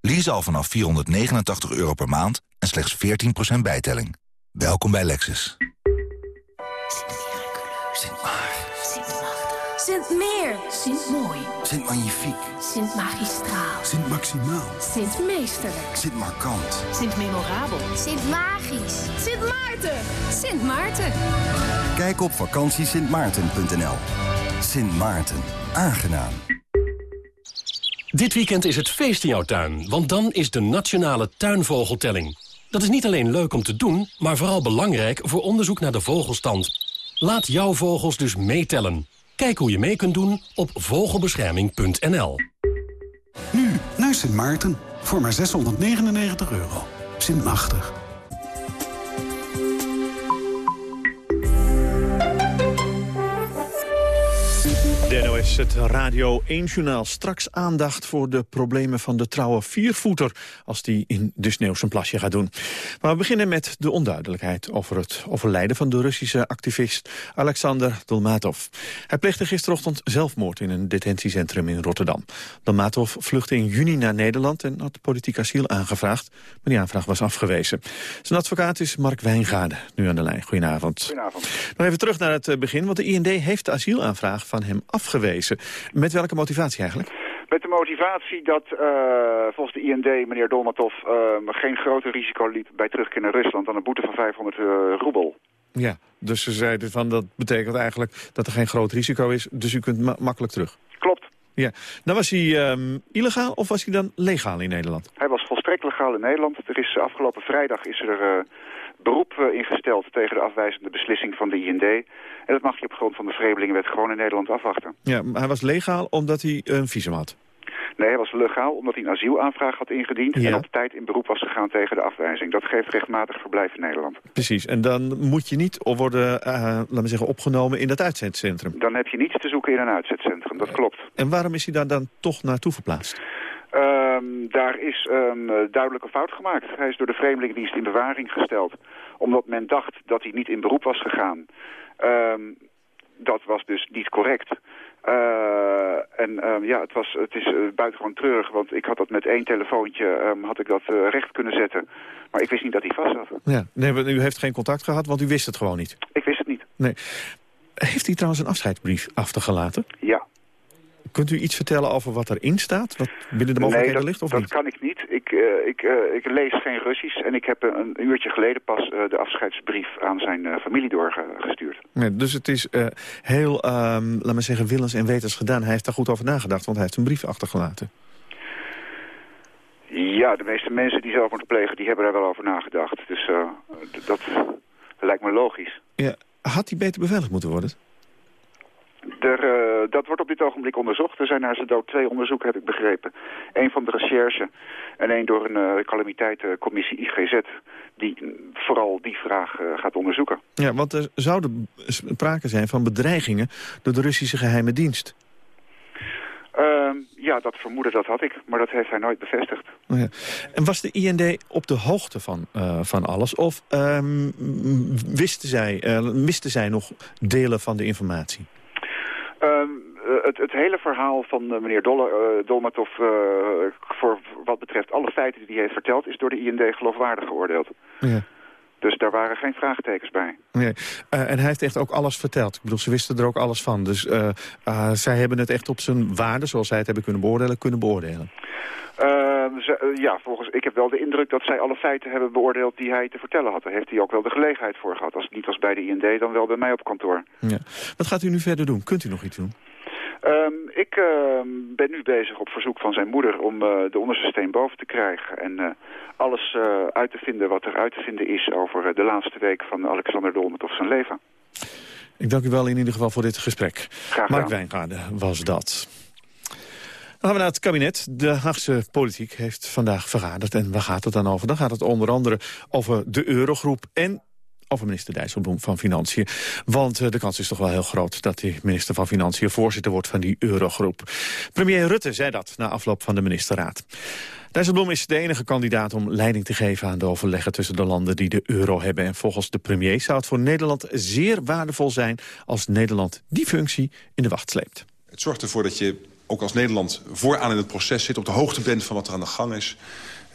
Lease al vanaf 489 euro per maand en slechts 14% bijtelling. Welkom bij Lexus. Sint Maar. Sint Machtig. Sint Meer. Sint Mooi. Sint Magnifiek. Sint Magistraal. Sint Maximaal. Sint Meesterlijk. Sint Markant. Sint Memorabel. Sint Magisch. Sint Maarten. Sint Maarten. Kijk op vakantiesintmaarten.nl. Sint Maarten. Aangenaam. Dit weekend is het feest in jouw tuin, want dan is de Nationale Tuinvogeltelling. Dat is niet alleen leuk om te doen, maar vooral belangrijk voor onderzoek naar de vogelstand. Laat jouw vogels dus meetellen. Kijk hoe je mee kunt doen op vogelbescherming.nl. Nu naar Sint Maarten voor maar 699 euro. Sint Machtig. De NOS, het Radio 1-journaal. Straks aandacht voor de problemen van de trouwe viervoeter... als die in de sneeuw zijn plasje gaat doen. Maar we beginnen met de onduidelijkheid over het overlijden... van de Russische activist Alexander Dolmatov. Hij pleegde gisterochtend zelfmoord in een detentiecentrum in Rotterdam. Dolmatov vluchtte in juni naar Nederland en had politiek asiel aangevraagd. Maar die aanvraag was afgewezen. Zijn advocaat is Mark Wijngaarde, nu aan de lijn. Goedenavond. Goedenavond. Nog even terug naar het begin, want de IND heeft de asielaanvraag van hem afgewezen. Met welke motivatie eigenlijk? Met de motivatie dat uh, volgens de IND meneer Dolmatov uh, geen groter risico liep bij terugkeer naar Rusland dan een boete van 500 uh, roebel. Ja, dus ze zeiden van dat betekent eigenlijk dat er geen groot risico is, dus u kunt ma makkelijk terug. Klopt. Ja, dan was hij um, illegaal of was hij dan legaal in Nederland? Hij was volstrekt legaal in Nederland. Er is afgelopen vrijdag is er beroep ingesteld tegen de afwijzende beslissing van de IND. En dat mag je op grond van de Vreemdelingenwet gewoon in Nederland afwachten. Ja, maar hij was legaal omdat hij een visum had? Nee, hij was legaal omdat hij een asielaanvraag had ingediend... Ja. en op tijd in beroep was gegaan tegen de afwijzing. Dat geeft rechtmatig verblijf in Nederland. Precies, en dan moet je niet worden, uh, laten we zeggen, opgenomen in dat uitzendcentrum. Dan heb je niets te zoeken in een uitzetcentrum, dat klopt. En waarom is hij daar dan toch naartoe verplaatst? Um, daar is een uh, duidelijke fout gemaakt. Hij is door de Vreemdelingendienst in bewaring gesteld. Omdat men dacht dat hij niet in beroep was gegaan. Um, dat was dus niet correct. Uh, en um, ja, het, was, het is uh, buitengewoon treurig, want ik had dat met één telefoontje um, had ik dat recht kunnen zetten. Maar ik wist niet dat hij vast zat. Ja, nee, u heeft geen contact gehad, want u wist het gewoon niet. Ik wist het niet. Nee. Heeft hij trouwens een afscheidsbrief achtergelaten? Ja. Kunt u iets vertellen over wat erin staat? Wat binnen de mogelijkheden nee, dat, ligt of dat niet? kan ik niet. Ik, uh, ik, uh, ik lees geen Russisch en ik heb een uurtje geleden pas uh, de afscheidsbrief aan zijn familie doorgestuurd. Nee, dus het is heel, um, laat maar zeggen, willens en wetens gedaan. Hij heeft daar goed over nagedacht, want hij heeft een brief achtergelaten. Ja, de meeste mensen die zelfmoord plegen, die hebben daar wel over nagedacht. Dus dat lijkt me logisch. Ja, had hij beter beveiligd moeten worden? Er, dat wordt op dit ogenblik onderzocht. Er zijn naar zijn dood twee onderzoeken, heb ik begrepen. Eén van de recherche en één door een uh, calamiteitencommissie IGZ... die vooral die vraag uh, gaat onderzoeken. Ja, want er zouden sprake zijn van bedreigingen door de Russische geheime dienst. Ehm, ja, dat vermoeden dat had ik, maar dat heeft hij nooit bevestigd. Oh ja. En was de IND op de hoogte van, van alles? Of um, wisten, zij, misten zij nog delen van de informatie? Het, het, hele verhaal van uh, meneer Dolle, uh, Dolmatov, uh, voor wat betreft alle feiten die hij heeft verteld, is door de IND geloofwaardig geoordeeld. Ja. Dus daar waren geen vraagtekens bij. Nee. en hij heeft echt ook alles verteld. Ik bedoel, ze wisten er ook alles van. Dus zij hebben het echt op zijn waarde, zoals zij het hebben kunnen beoordelen, kunnen beoordelen. Ze, ja, volgens, ik heb wel de indruk dat zij alle feiten hebben beoordeeld die hij te vertellen had. Daar heeft hij ook wel de gelegenheid voor gehad. Als het niet was bij de IND, dan wel bij mij op kantoor. Ja. Wat gaat u nu verder doen? Kunt u nog iets doen? Um, ik uh, ben nu bezig op verzoek van zijn moeder om uh, de onderste steen boven te krijgen. En uh, alles uit te vinden wat er uit te vinden is over de laatste week van Alexander Dolmatov zijn leven. Ik dank u wel in ieder geval voor dit gesprek. Graag Mark Wijngaarde was dat. Dan gaan we naar het kabinet. De Haagse politiek heeft vandaag vergaderd. En waar gaat het dan over? Dan gaat het onder andere over de eurogroep en over minister Dijsselbloem van Financiën. Want uh, de kans is toch wel heel groot dat die minister van Financiën voorzitter wordt van die eurogroep. Premier Rutte zei dat na afloop van de ministerraad. Dijsselbloem is de enige kandidaat om leiding te geven aan de overleggen tussen de landen die de euro hebben. En volgens de premier zou het voor Nederland zeer waardevol zijn als Nederland die functie in de wacht sleept. Het zorgt ervoor dat je ook als Nederland vooraan in het proces zit... op de hoogte bent van wat er aan de gang is.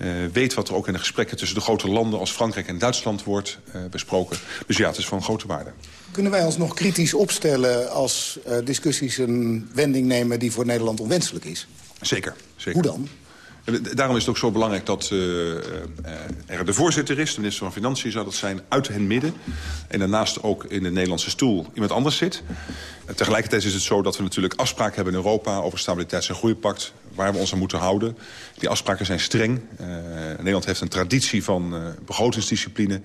Uh, weet wat er ook in de gesprekken tussen de grote landen... als Frankrijk en Duitsland wordt uh, besproken. Dus ja, het is van grote waarde. Kunnen wij ons nog kritisch opstellen als uh, discussies een wending nemen... die voor Nederland onwenselijk is? Zeker. zeker. Hoe dan? Daarom is het ook zo belangrijk dat uh, uh, er de voorzitter is. De minister van Financiën zou dat zijn, uit hen midden. En daarnaast ook in de Nederlandse stoel iemand anders zit. Tegelijkertijd is het zo dat we natuurlijk afspraken hebben in Europa... over stabiliteits- en groeipact, waar we ons aan moeten houden. Die afspraken zijn streng. Uh, Nederland heeft een traditie van begrotingsdiscipline.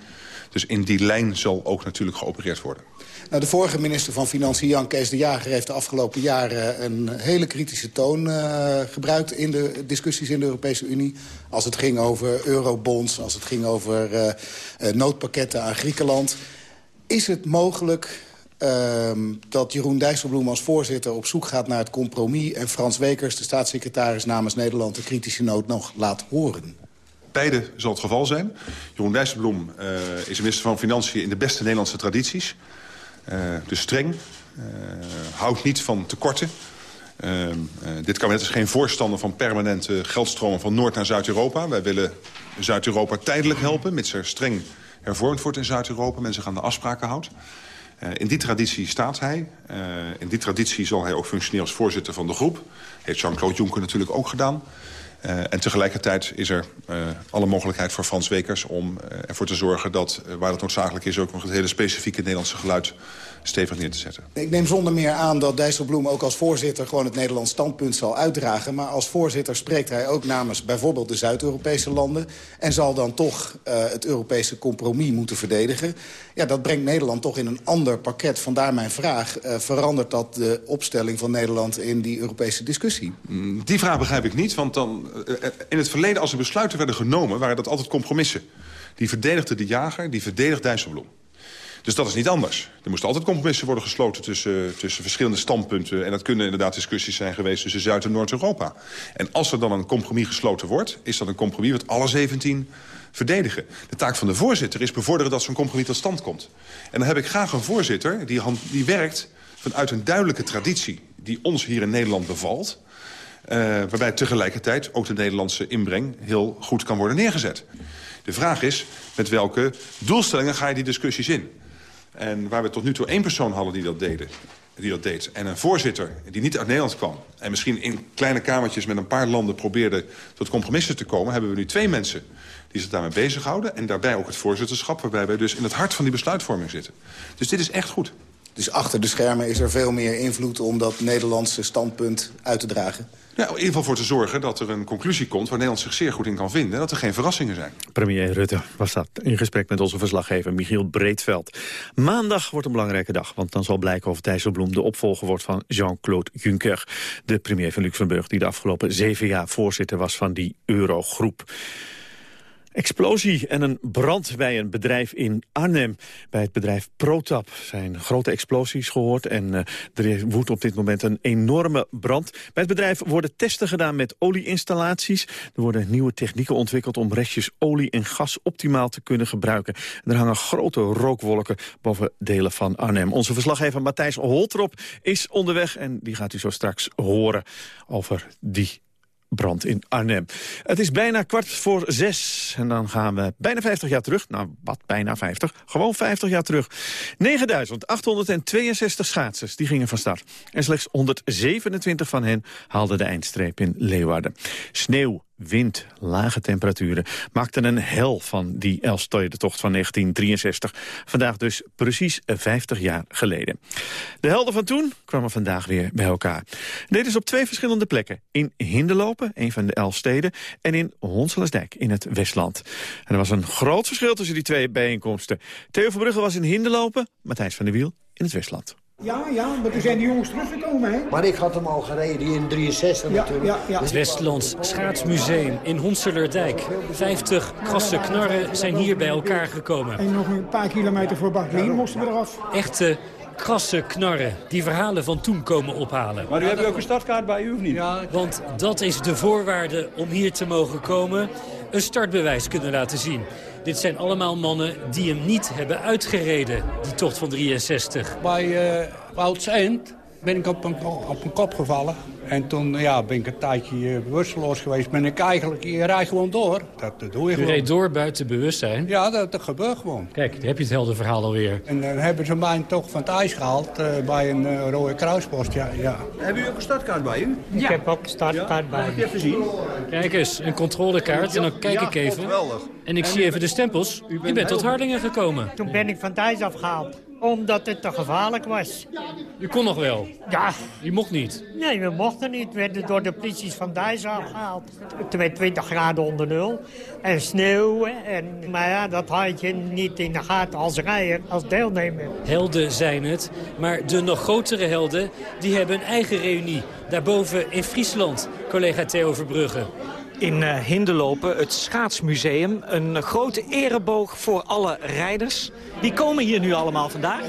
Dus in die lijn zal ook natuurlijk geopereerd worden. Nou, de vorige minister van Financiën, Jan Kees de Jager... heeft de afgelopen jaren een hele kritische toon uh, gebruikt... in de discussies in de Europese Unie. Als het ging over eurobonds, als het ging over uh, uh, noodpakketten aan Griekenland. Is het mogelijk uh, dat Jeroen Dijsselbloem als voorzitter op zoek gaat naar het compromis... en Frans Wekers, de staatssecretaris namens Nederland... de kritische noot nog laat horen? Beide zal het geval zijn. Jeroen Dijsselbloem is minister van Financiën in de beste Nederlandse tradities... Uh, dus streng, uh, houdt niet van tekorten. Uh, dit kabinet is geen voorstander van permanente geldstromen van Noord naar Zuid-Europa. Wij willen Zuid-Europa tijdelijk helpen, mits er streng hervormd wordt in Zuid-Europa. Men zich de afspraken houdt. in die traditie staat hij. in die traditie zal hij ook functioneren als voorzitter van de groep. Heeft Jean-Claude Juncker natuurlijk ook gedaan. Uh, en tegelijkertijd is er uh, alle mogelijkheid voor Frans Wekers om uh, ervoor te zorgen dat, waar het noodzakelijk is... ook nog het hele specifieke Nederlandse geluid stevig neer te zetten. Ik neem zonder meer aan dat Dijsselbloem ook als voorzitter... gewoon het Nederlands standpunt zal uitdragen. Maar als voorzitter spreekt hij ook namens bijvoorbeeld de Zuid-Europese landen... en zal dan toch het Europese compromis moeten verdedigen. Ja, dat brengt Nederland toch in een ander pakket. Vandaar mijn vraag. verandert dat de opstelling van Nederland in die Europese discussie? Mm, die vraag begrijp ik niet, want dan in het verleden, als er besluiten werden genomen... waren dat altijd compromissen. Die verdedigde de jager, die verdedigt Dijsselbloem. Dus dat is niet anders. Er moesten altijd compromissen worden gesloten tussen, tussen verschillende standpunten. En dat kunnen inderdaad discussies zijn geweest tussen Zuid- en Noord-Europa. En als er dan een compromis gesloten wordt... is dat een compromis wat alle 17 verdedigen. De taak van de voorzitter is bevorderen dat zo'n compromis tot stand komt. En dan heb ik graag een voorzitter die, die werkt vanuit een duidelijke traditie... die ons hier in Nederland bevalt... Uh, waarbij tegelijkertijd ook de Nederlandse inbreng heel goed kan worden neergezet. De vraag is, met welke doelstellingen ga je die discussies in? En waar we tot nu toe één persoon hadden die dat, deden, die dat deed... en een voorzitter die niet uit Nederland kwam... en misschien in kleine kamertjes met een paar landen probeerde tot compromissen te komen... hebben we nu twee mensen die zich daarmee bezighouden... en daarbij ook het voorzitterschap, waarbij wij dus in het hart van die besluitvorming zitten. Dus dit is echt goed. Dus achter de schermen is er veel meer invloed om dat Nederlandse standpunt uit te dragen? Ja, in ieder geval voor te zorgen dat er een conclusie komt... waar Nederland zich zeer goed in kan vinden... en dat er geen verrassingen zijn. Premier Rutte was dat in gesprek met onze verslaggever Michiel Breedveld. Maandag wordt een belangrijke dag, want dan zal blijken of Dijsselbloem... de opvolger wordt van Jean-Claude Juncker, de premier van Luxemburg... die de afgelopen zeven jaar voorzitter was van die eurogroep. Explosie en een brand bij een bedrijf in Arnhem. Bij het bedrijf Protap zijn grote explosies gehoord... en uh, er woedt op dit moment een enorme brand. Bij het bedrijf worden testen gedaan met olieinstallaties. Er worden nieuwe technieken ontwikkeld om restjes olie en gas optimaal te kunnen gebruiken. En er hangen grote rookwolken boven delen van Arnhem. Onze verslaggever Matthijs Holtrop is onderweg... en die gaat u zo straks horen over die brand in Arnhem. Het is bijna kwart voor zes en dan gaan we bijna 50 jaar terug. Nou, wat bijna 50? Gewoon 50 jaar terug. 9.862 schaatsers die gingen van start. En slechts 127 van hen haalden de eindstreep in Leeuwarden. Sneeuw, wind, lage temperaturen maakten een hel van die Elfstedentocht van 1963. Vandaag dus precies 50 jaar geleden. De helden van toen kwamen vandaag weer bij elkaar. Dit is op twee verschillende plekken. In Hinderlopen, een van de Elfsteden, en in Honselersdijk in het Westland. En er was een groot verschil tussen die twee bijeenkomsten. Theo Verbrugge was in Hinderlopen, Matthijs van der Wiel in het Westland. Ja, ja, maar toen zijn die jongens teruggekomen, hè? Maar ik had hem al gereden in 63 Ja, natuurlijk. ja, ja. Het Westlands Schaatsmuseum in Honselerdijk. 50 krasse knarren zijn hier bij elkaar gekomen. En nog een paar kilometer voor Barklien moesten we eraf. Echte krasse knarren die verhalen van toen komen ophalen. Maar u hebt ook een startkaart bij u of niet? Ja, want dat is de voorwaarde om hier te mogen komen. Een startbewijs kunnen laten zien. Dit zijn allemaal mannen die hem niet hebben uitgereden, die tocht van 63. Bij uh, Wouts End ben ik op een, op een kop gevallen. En toen ja, ben ik een tijdje bewusteloos geweest. Ben ik eigenlijk, je rijdt gewoon door. Dat, dat doe je U gewoon. reed door buiten bewustzijn? Ja, dat, dat gebeurt gewoon. Kijk, daar heb je het heldenverhaal alweer. En dan hebben ze mij toch van het ijs gehaald uh, bij een uh, rode kruispost. Ja, ja. Hebben u ook een startkaart bij u? Ik ja. heb ook een startkaart ja? bij Heb je even zien? Kijk eens, een controlekaart. En dan kijk ja, ik even. Geweldig. En ik en zie even de stempels. U bent, u bent tot Hardingen gekomen. Toen ben ik van het ijs afgehaald omdat het te gevaarlijk was. U kon nog wel? Ja. U mocht niet? Nee, we mochten niet. We werden door de polities van Dijs afgehaald. Het werd 20 graden onder nul. En sneeuw. En, maar ja, dat had je niet in de gaten als rijder, als deelnemer. Helden zijn het. Maar de nog grotere helden, die hebben een eigen reunie. Daarboven in Friesland, collega Theo Verbrugge in uh, Hinderlopen, het schaatsmuseum. Een grote ereboog voor alle rijders. Die komen hier nu allemaal vandaag?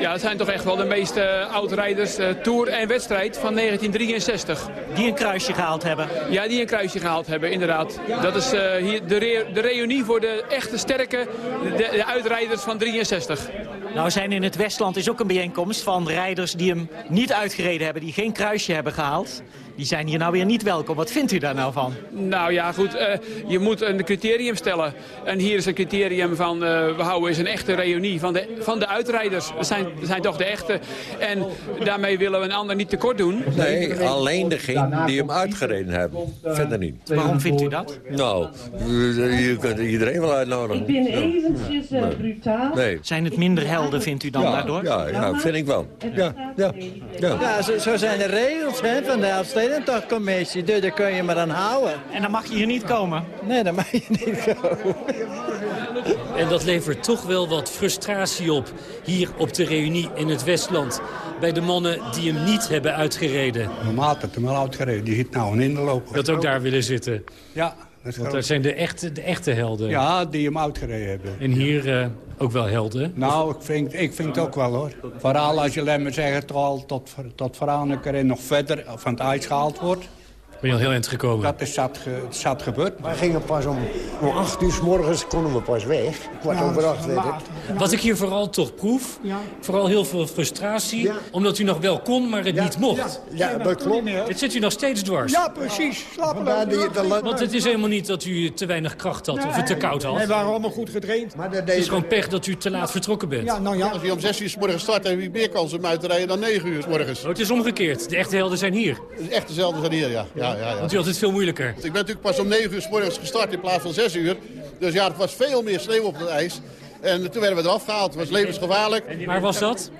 Ja, het zijn toch echt wel de meeste uh, oud-rijders, uh, Tour en wedstrijd van 1963. Die een kruisje gehaald hebben? Ja, die een kruisje gehaald hebben, inderdaad. Dat is hier de, re de reunie voor de echte sterke, de, de uitrijders van 63. Nou zijn in het Westland is ook een bijeenkomst van rijders die hem niet uitgereden hebben, die geen kruisje hebben gehaald. Die zijn hier nou weer niet welkom. Wat vindt u daar nou van? Nou ja, goed. Uh, je moet een criterium stellen. En hier is een criterium van... Uh, we houden eens een echte reunie van de, van de uitrijders. Dat zijn, zijn toch de echte. En daarmee willen we een ander niet tekort doen. Nee, alleen degene die hem uitgereden hebben. Verder niet. Waarom vindt u dat? Nou, je kunt iedereen wel uitnodigen. Ik ben eventjes uh, brutaal. Nee. Zijn het minder helden, vindt u dan ja, daardoor? Ja, ja, vind ik wel. Ja, ja, ja. ja zo, zo zijn de regels hè, van de Elfstedentochtcommissie. Dus daar kun je maar aan houden. En dan mag je hier niet komen? Nee, dan mag je niet komen. En dat levert toch wel wat frustratie op. Hier op de reunie in het Westland. Bij de mannen die hem niet hebben uitgereden. Normaal had hem al uitgereden. Die zit nou in de lopen. Dat ook daar willen zitten. Ja. Dat Want dat zijn de echte, de echte helden. Ja, die hem uitgereden hebben. En hier uh, ook wel helden? Nou, ik vind, ik vind het ook wel hoor. Vooral als je, laat maar zeggen, tot, tot, tot Veronica en nog verder van het ijs gehaald wordt. Ben je al heel eind gekomen? Dat is zat, ge, zat gebeurd. Wij gingen pas om, om acht uur s morgens konden we pas weg. Kwart Ja, over acht. Wat ik hier vooral toch proef, Ja. vooral heel veel frustratie. Ja. Omdat u nog wel kon, maar het niet mocht. Ja, dat klopt. Het zit u nog steeds dwars. Ja, precies. Slapen de- Want het is helemaal niet dat u te weinig kracht had of het te koud had. We waren allemaal goed getraind. Maar dat Het is gewoon pech dat u te laat vertrokken bent. Ja, nou ja. Als hij om 6 uur s morgens start, heb je meer kans om uit te rijden dan 9 uur s morgens. Oh, het is omgekeerd. De echte helden zijn hier. Het is echt dezelfde van hier, ja. Ja. Want u had het veel moeilijker. Ik ben natuurlijk pas om 9 uur s morgens gestart in plaats van 6 uur. Dus ja, er was veel meer sneeuw op het ijs. En toen werden we eraf gehaald. Het was levensgevaarlijk. Waar was dat?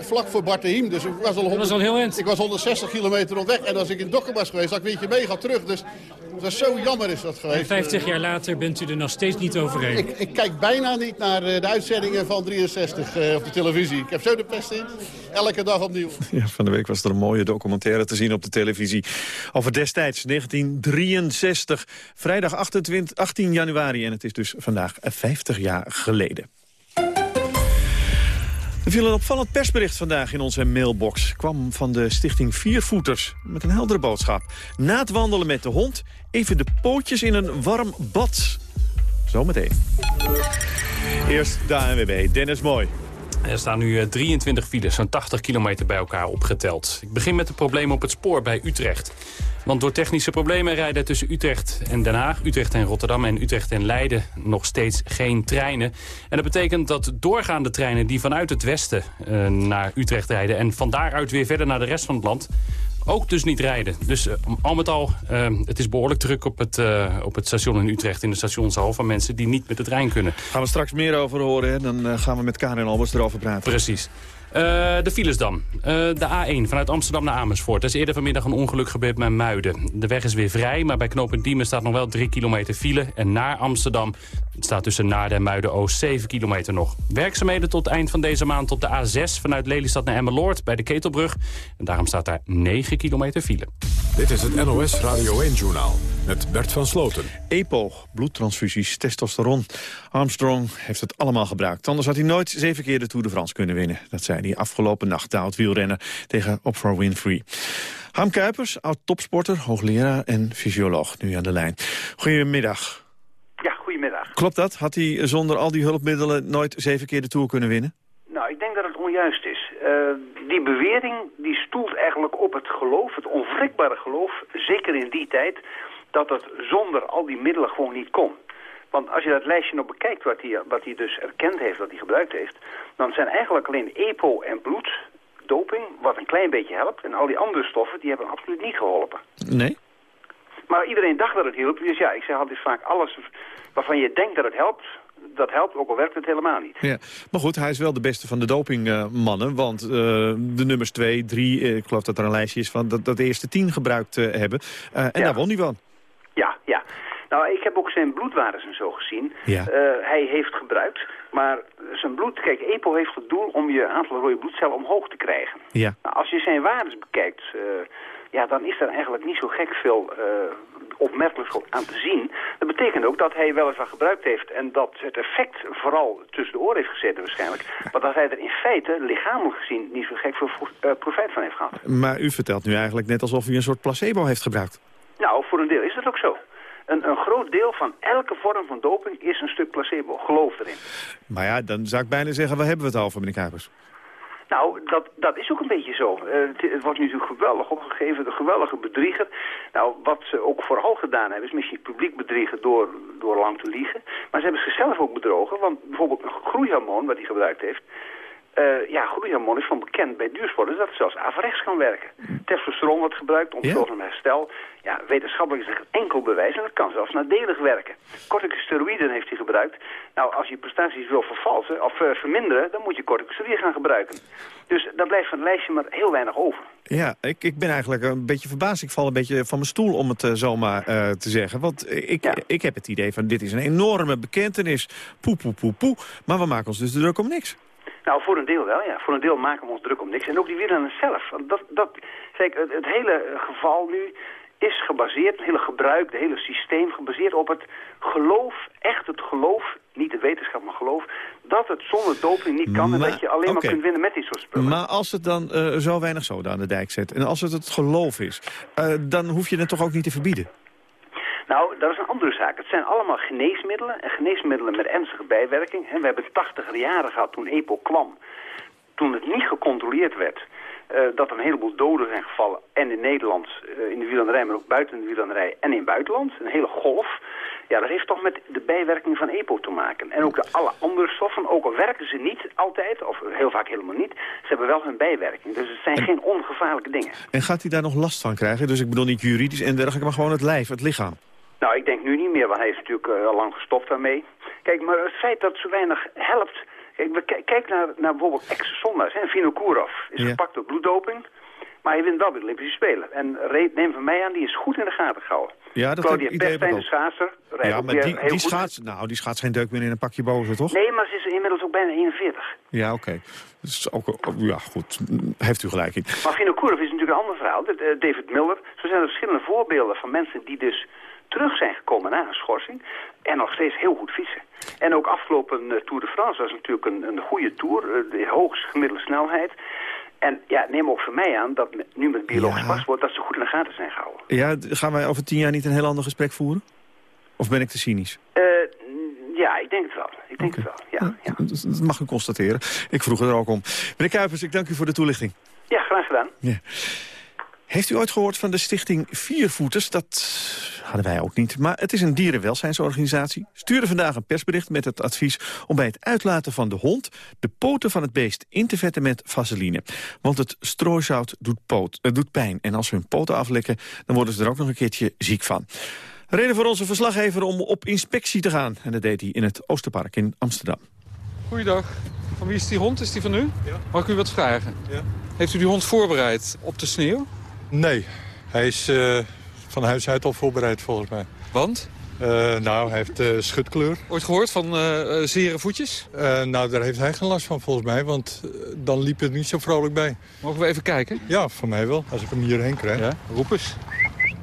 Vlak voor Bartehiem. Dus ik was al, 100, was al heel eind. Ik was 160 kilometer onderweg. En als ik in Dokkum was geweest, had ik een beetje mee gaat terug. Dus dat is zo jammer is dat En geweest. 50 jaar later bent u er nog steeds niet overheen. Ik, ik kijk bijna niet naar eh, de uitzendingen van 63 eh, op de televisie. Ik heb zo de pest in. Elke dag opnieuw. Ja, van de week was er een mooie documentaire te zien op de televisie. Over destijds, 1963. Vrijdag 28, 18 januari. En het is dus vandaag 50 jaar geleden. Er viel een opvallend persbericht vandaag in onze mailbox. Kwam van de stichting Viervoeters met een heldere boodschap. Na het wandelen met de hond even de pootjes in een warm bad. Zometeen. Eerst de ANWB, Dennis Mooi. Er staan nu eh, 23 files, zo'n 80 kilometer bij elkaar opgeteld. Ik begin met de problemen op het spoor bij Utrecht. Want door technische problemen rijden tussen Utrecht en Den Haag... Utrecht en Rotterdam en Utrecht en Leiden nog steeds geen treinen. En dat betekent dat doorgaande treinen die vanuit het westen eh, naar Utrecht rijden... en van daaruit weer verder naar de rest van het land ook dus niet rijden. Dus eh, al met al, eh, het is behoorlijk druk op het, op het station in Utrecht... in de stationshal van mensen die niet met de trein kunnen. Gaan we straks meer over horen. Hè? Dan gaan we met Karin Albers erover praten. Precies. De files dan. Eh, de A1 vanuit Amsterdam naar Amersfoort. Er is eerder vanmiddag een ongeluk gebeurd met Muiden. De weg is weer vrij, maar bij knooppunt Diemen staat nog wel 3 kilometer file. En naar Amsterdam staat tussen Naarden en Muiden-Oost 7 kilometer nog. Werkzaamheden tot eind van deze maand op de A6 vanuit Lelystad naar Emmeloord bij de Ketelbrug. En daarom staat daar 9 kilometer file. Dit is het NOS Radio 1-journaal met Bert van Sloten. EPO, bloedtransfusies, testosteron. Armstrong heeft het allemaal gebruikt. Anders had hij nooit zeven keer de Tour de France kunnen winnen. Dat zei hij afgelopen nacht, de oud-wielrenner tegen Oprah Winfrey. Harm Kuipers, oud-topsporter, hoogleraar en fysioloog, nu aan de lijn. Goedemiddag. Ja, goedemiddag. Klopt dat? Had hij zonder al die hulpmiddelen nooit zeven keer de Tour kunnen winnen? Nou, ik denk dat het onjuist is. Uh, die bewering die stoelt eigenlijk op het geloof, het onwrikbare geloof, zeker in die tijd, dat het zonder al die middelen gewoon niet kon. Want als je dat lijstje nog bekijkt wat hij, wat hij dus erkend heeft, wat hij gebruikt heeft... dan zijn eigenlijk alleen EPO en bloed, doping, wat een klein beetje helpt. En al die andere stoffen, die hebben absoluut niet geholpen. Nee? Maar iedereen dacht dat het hielp. Dus ja, ik zeg altijd vaak, alles waarvan je denkt dat het helpt... dat helpt, ook al werkt het helemaal niet. Ja, maar goed, hij is wel de beste van de dopingmannen. want uh, de nummers 2, 3, uh, ik geloof dat er een lijstje is... van dat, dat de eerste 10 gebruikt uh, hebben. en ja. daar won hij van. Ja, ja. Nou, ik heb ook zijn bloedwaardes en zo gezien. Ja. Uh, hij heeft gebruikt, maar zijn bloed... Kijk, EPO heeft het doel om je aantal rode bloedcellen omhoog te krijgen. Ja. Nou, als je zijn waardes bekijkt, uh, ja, dan is er eigenlijk niet zo gek veel uh, opmerkelijks aan te zien. Dat betekent ook dat hij weliswaar gebruikt heeft... en dat het effect vooral tussen de oren heeft gezeten waarschijnlijk... maar dat hij er in feite, lichamelijk gezien, niet zo gek veel profijt van heeft gehad. Maar u vertelt nu eigenlijk net alsof u een soort placebo heeft gebruikt. Nou, voor een deel is dat ook zo. Een, een, groot deel van elke vorm van doping is een stuk placebo. Geloof erin. Maar ja, dan zou ik bijna zeggen, waar hebben we het over, meneer Kuipers? Nou, dat, dat is ook een beetje zo. Uh, het, het, wordt nu natuurlijk geweldig opgegeven, de geweldige bedrieger. Nou, wat ze ook vooral gedaan hebben, is misschien het publiek bedriegen door, door lang te liegen. Maar ze hebben zichzelf ook bedrogen, want bijvoorbeeld een groeihormoon wat hij gebruikt heeft... Uh, ja, groeihormoon is van bekend bij duursporters dat het zelfs averechts kan werken. Testosteron wordt gebruikt om voor herstel. Ja, wetenschappelijk is er geen enkel bewijs en dat kan zelfs nadelig werken. Corticosteroïden heeft hij gebruikt. Nou, als je prestaties wil vervalsen of uh, verminderen, dan moet je corticosteroïden gaan gebruiken. Dus daar blijft van het lijstje maar heel weinig over. Ja, ik, ik ben eigenlijk een beetje verbaasd. Ik val een beetje van mijn stoel om het uh, zomaar uh, te zeggen. Want ik, ja. ik heb het idee van dit is een enorme bekentenis. Poe, poe, poe, poe. Maar we maken ons dus druk om niks. Nou, voor een deel wel, ja. Voor een deel maken we ons druk om niks. En ook die wielrenners zelf. Dat, dat, kijk, het, het hele geval nu is gebaseerd, het hele gebruik, het hele systeem gebaseerd op het geloof, echt het geloof, niet de wetenschap, maar geloof, dat het zonder doping niet kan maar, en dat je alleen okay. maar kunt winnen met dit soort spullen. Maar als het dan uh, zo weinig zoden aan de dijk zet en als het het geloof is, uh, dan hoef je het toch ook niet te verbieden? Nou, dat is een andere zaak. Het zijn allemaal geneesmiddelen en geneesmiddelen met ernstige bijwerking. En we hebben 80 jaren gehad toen EPO kwam. Toen het niet gecontroleerd werd, uh, dat er een heleboel doden zijn gevallen. En in Nederland, uh, in de wielanderij, maar ook buiten de wielanderij en in het buitenland. Een hele golf. Ja, dat heeft toch met de bijwerking van EPO te maken. En ook de alle andere stoffen, ook al werken ze niet altijd, of heel vaak helemaal niet, ze hebben wel hun bijwerking. Dus het zijn en, geen ongevaarlijke dingen. En gaat hij daar nog last van krijgen? Dus ik bedoel niet juridisch en dergelijke, maar gewoon het lijf, het lichaam. Nou, ik denk nu niet meer, want hij is natuurlijk uh, al lang gestopt daarmee. Kijk, maar het feit dat zo weinig helpt... Kijk, kijk naar, naar bijvoorbeeld ex-zondaars. Vinokourov is Ja. gepakt door bloeddoping, maar hij wint wel de Olympische Spelen. En neem van mij aan, die is goed in de gaten gehouden. Ja, dat Claudia Pestijn, de schaatser, Ja, maar weer die, die, schaats, nou, die schaats geen deuk meer in een pakje boven, toch? Nee, maar ze is inmiddels ook bijna 41. Ja, oké. Dus ook, ook- ja, goed. Heeft u gelijk in. Maar Vinokourov is natuurlijk een ander verhaal. Eh, David Miller. Zo zijn er verschillende voorbeelden van mensen die dus terug zijn gekomen na een schorsing. En nog steeds heel goed fietsen. En ook afgelopen eh, Tour de France was natuurlijk een, een goede Tour. eh, de hoogst gemiddelde snelheid. En ja, neem ook van mij aan dat nu met biologisch Ja. paspoort... dat ze goed in de gaten zijn gehouden. Ja, gaan wij over tien jaar niet een heel ander gesprek voeren? Of ben ik te cynisch? Eh, ja, ik denk het wel. Ik denk het wel, ja. ja. Dat, dat mag u constateren. Ik vroeg er ook om. Meneer Kuipers, ik dank u voor de toelichting. Ja, graag gedaan. Ja. Heeft u ooit gehoord van de stichting Viervoeters? Dat hadden wij ook niet. Maar het is een dierenwelzijnsorganisatie. Stuurde vandaag een persbericht met het advies om bij het uitlaten van de hond... de poten van het beest in te vetten met vaseline. Want het strooisout doet, poot, eh, doet pijn. En als ze hun poten aflikken, dan worden ze er ook nog een keertje ziek van. Reden voor onze verslaggever om op inspectie te gaan. En dat deed hij in het Oosterpark in Amsterdam. Goeiedag. Van wie is die hond? Is die van u? Ja. Mag ik u wat vragen? Ja. Heeft u die hond voorbereid op de sneeuw? Nee, hij is eh, van huis uit al voorbereid volgens mij. Want? Eh, nou, hij heeft uh, schutkleur. Ooit gehoord van zere voetjes? nou, daar heeft hij geen last van volgens mij, want dan liep het niet zo vrolijk bij. Mogen we even kijken? Ja, van mij wel, als ik hem hierheen krijg. Ja, roep eens.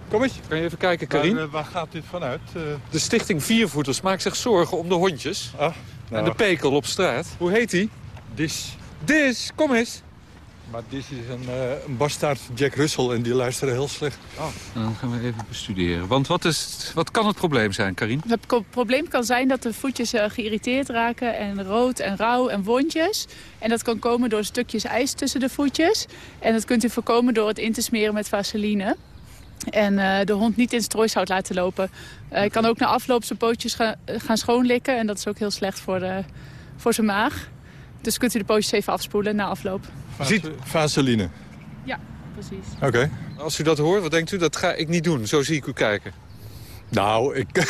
Kom eens. Kan je even kijken, Karin? Waar, waar gaat dit vanuit? De stichting Viervoeters maakt zich zorgen om de hondjes. Ah, nou. En de pekel op straat. Hoe heet die? Dis. Dis, kom eens. Maar dit is een, uh, een bastaard Jack Russell en die luisteren heel slecht. Oh. Dan gaan we even bestuderen. Want wat, is, wat kan het probleem zijn, Karin? Het probleem kan zijn dat de voetjes uh, geïrriteerd raken en rood en rauw en wondjes. En dat kan komen door stukjes ijs tussen de voetjes. En dat kunt u voorkomen door het in te smeren met vaseline. En uh, de hond niet in strooisout laten lopen. Hij kan ook na afloop zijn pootjes gaan, gaan schoonlikken. En dat is ook heel slecht voor, de, voor zijn maag. Dus kunt u de pootjes even afspoelen na afloop. Ziet... Vaseline? Ja, precies. Oké. Als u dat hoort, wat denkt u? Dat ga ik niet doen. Zo zie ik u kijken. Nou, ik,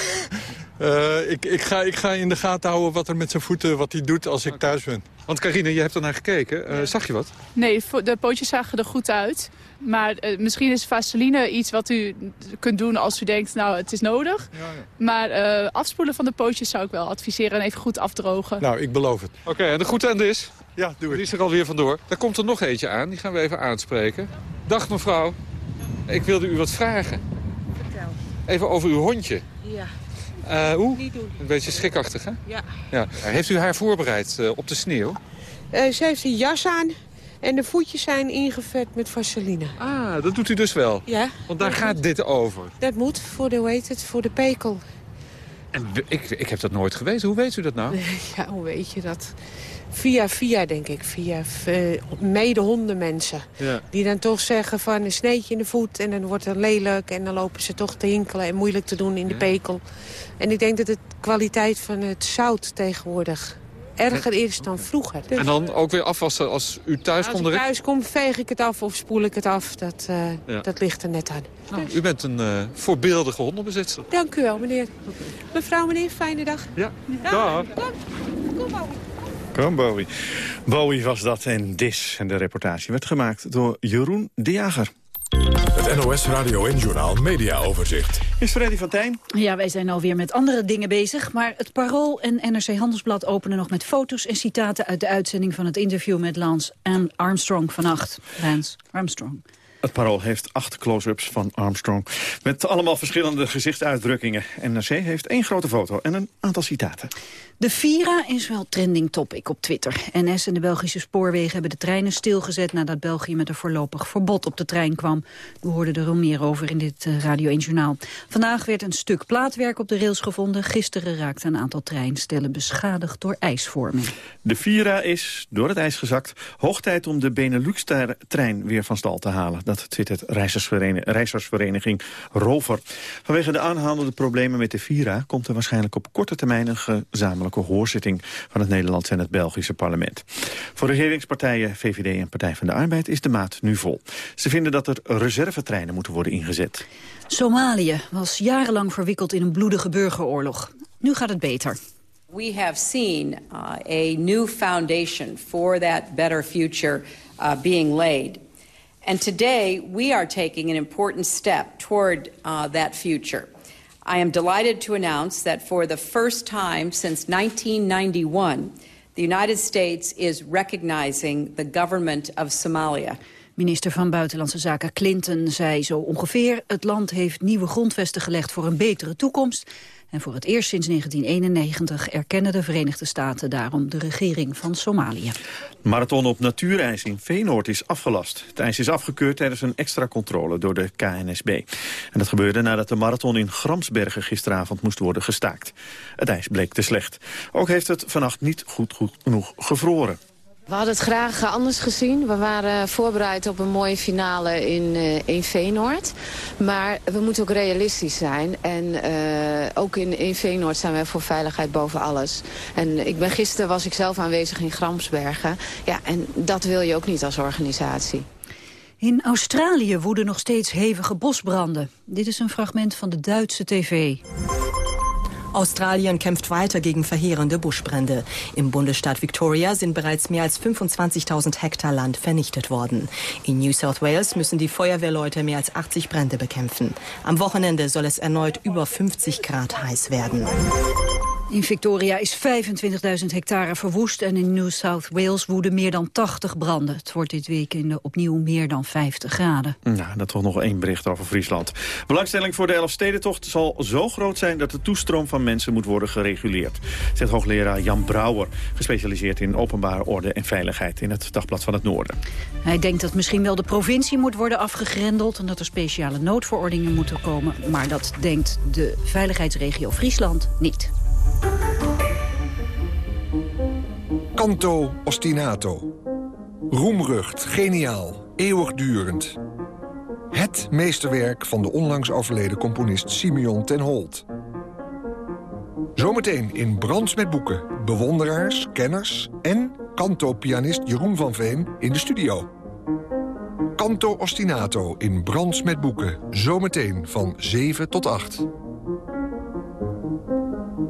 uh, ik, ik, ga, ik ga in de gaten houden wat er met zijn voeten, wat hij doet als ik thuis ben. Want Carine, je hebt er naar gekeken. Uh, zag je wat? Nee, de pootjes zagen er goed uit. Maar uh, misschien is vaseline iets wat u kunt doen als u denkt, nou, het is nodig. Ja, ja. Maar uh, afspoelen van de pootjes zou ik wel adviseren en even goed afdrogen. Nou, ik beloof het. Oké, okay, en de goede end is? Ja, doe ik. Die is er alweer vandoor. Daar komt er nog eentje aan, die gaan we even aanspreken. Dag mevrouw, ik wilde u wat vragen. Vertel. Even over uw hondje. Uh, hoe? Niet doen. Een beetje schikachtig, hè? Ja. ja. Heeft u haar voorbereid uh, op de sneeuw? Uh, ze heeft een jas aan en de voetjes zijn ingevet met vaseline. Ah, dat doet u dus wel? Ja. Want daar gaat moet. dit over? Dat moet, voor de, hoe heet het, voor de pekel. En ik, ik heb dat nooit geweten. Hoe weet u dat nou? Ja, hoe weet je dat? Via via, denk ik. Via uh, mede-hondenmensen. Ja. Die dan toch zeggen van een sneetje in de voet... en dan wordt het lelijk en dan lopen ze toch te hinkelen... en moeilijk te doen in de Ja. pekel. En ik denk dat de kwaliteit van het zout tegenwoordig erger is dan vroeger. En dan ook weer afwassen als u thuis Als komt ik direct? thuis kom, veeg ik het af of spoel ik het af. Dat, uh, Ja. dat ligt er net aan. Nou, u bent een uh, voorbeeldige hondenbezitster. Dank u wel, meneer. Mevrouw, meneer, fijne dag. Ja, dag. Kom, kom maar. Kom, Bowie. Bowie was dat en Dis. En de reportage werd gemaakt door Jeroen de Jager. Het NOS Radio en Journaal Media Overzicht. Is Freddy van Tijn? Ja, wij zijn alweer met andere dingen bezig. Maar het Parool en NRC Handelsblad openen nog met foto's en citaten... uit de uitzending van het interview met Lance Armstrong vannacht. Lance Armstrong. Het Parool heeft acht close-ups van Armstrong. Met allemaal verschillende gezichtsuitdrukkingen. NRC heeft één grote foto en een aantal citaten. De Vira is wel trending topic op Twitter. NS en de Belgische spoorwegen hebben de treinen stilgezet... nadat België met een voorlopig verbod op de trein kwam. We hoorden er al meer over in dit uh, Radio 1 Journaal. Vandaag werd een stuk plaatwerk op de rails gevonden. Gisteren raakte een aantal treinstellen beschadigd door ijsvorming. De Vira is door het ijs gezakt. Hoog tijd om de Benelux-trein weer van stal te halen. Dat twittert reizigersvereniging Rover. Vanwege de aanhoudende problemen met de Vira... komt er waarschijnlijk op korte termijn een gezamenlijke hoorzitting... van het Nederlandse en het Belgische parlement. Voor regeringspartijen VVD en Partij van de Arbeid is de maat nu vol. Ze vinden dat er reservetreinen moeten worden ingezet. Somalië was jarenlang verwikkeld in een bloedige burgeroorlog. Nu gaat het beter. We have seen uh, a new foundation for that better future uh, being laid. And today we are taking an important step toward uh, that future. I am delighted to announce that for the first time since 1991, the United States is recognizing the government of Somalia. Minister van Buitenlandse Zaken Clinton zei zo ongeveer... het land heeft nieuwe grondvesten gelegd voor een betere toekomst... en voor het eerst sinds 1991 erkennen de Verenigde Staten daarom de regering van Somalië. Marathon op natuurijs in Veenoord is afgelast. Het ijs is afgekeurd tijdens een extra controle door de KNSB. En dat gebeurde nadat de marathon in Gramsbergen gisteravond moest worden gestaakt. Het ijs bleek te slecht. Ook heeft het vannacht niet goed, goed genoeg gevroren. We hadden het graag eh, anders gezien. We waren voorbereid op een mooie finale in, uh, in Veenoord. Maar we moeten ook realistisch zijn. En uh, ook in, in Veenoord zijn wij voor veiligheid boven alles. En ik ben, gisteren was ik zelf aanwezig in Gramsbergen. Ja, en dat wil je ook niet als organisatie. In Australië woeden nog steeds hevige bosbranden. Dit is een fragment van de Duitse tv. Australien kämpft weiter gegen verheerende Buschbrände. Im Bundesstaat Victoria sind bereits mehr als 25.000 Hektar Land vernichtet worden. In New South Wales müssen die Feuerwehrleute mehr als 80 Brände bekämpfen. Am Wochenende soll es erneut über 50 Grad heiß werden. In Victoria is 25.000 hectare verwoest en in New South Wales woeden meer dan 80 branden. Het wordt dit weekend opnieuw meer dan 50 graden. Nou, dat toch nog één bericht over Friesland. Belangstelling voor de Elfstedentocht zal zo groot zijn dat de toestroom van mensen moet worden gereguleerd. Zegt hoogleraar Jan Brouwer, gespecialiseerd in openbare orde en veiligheid in het Dagblad van het Noorden. Hij denkt dat misschien wel de provincie moet worden afgegrendeld en dat er speciale noodverordeningen moeten komen. Maar dat denkt de veiligheidsregio Friesland niet. Canto ostinato. Roemrucht, geniaal, eeuwigdurend. Het meesterwerk van de onlangs overleden componist Simeon ten Holt. Zometeen in Brands met Boeken. Bewonderaars, kenners en canto-pianist Jeroen van Veen in de studio. Canto ostinato in Brands met Boeken. Zometeen van 7 tot 8.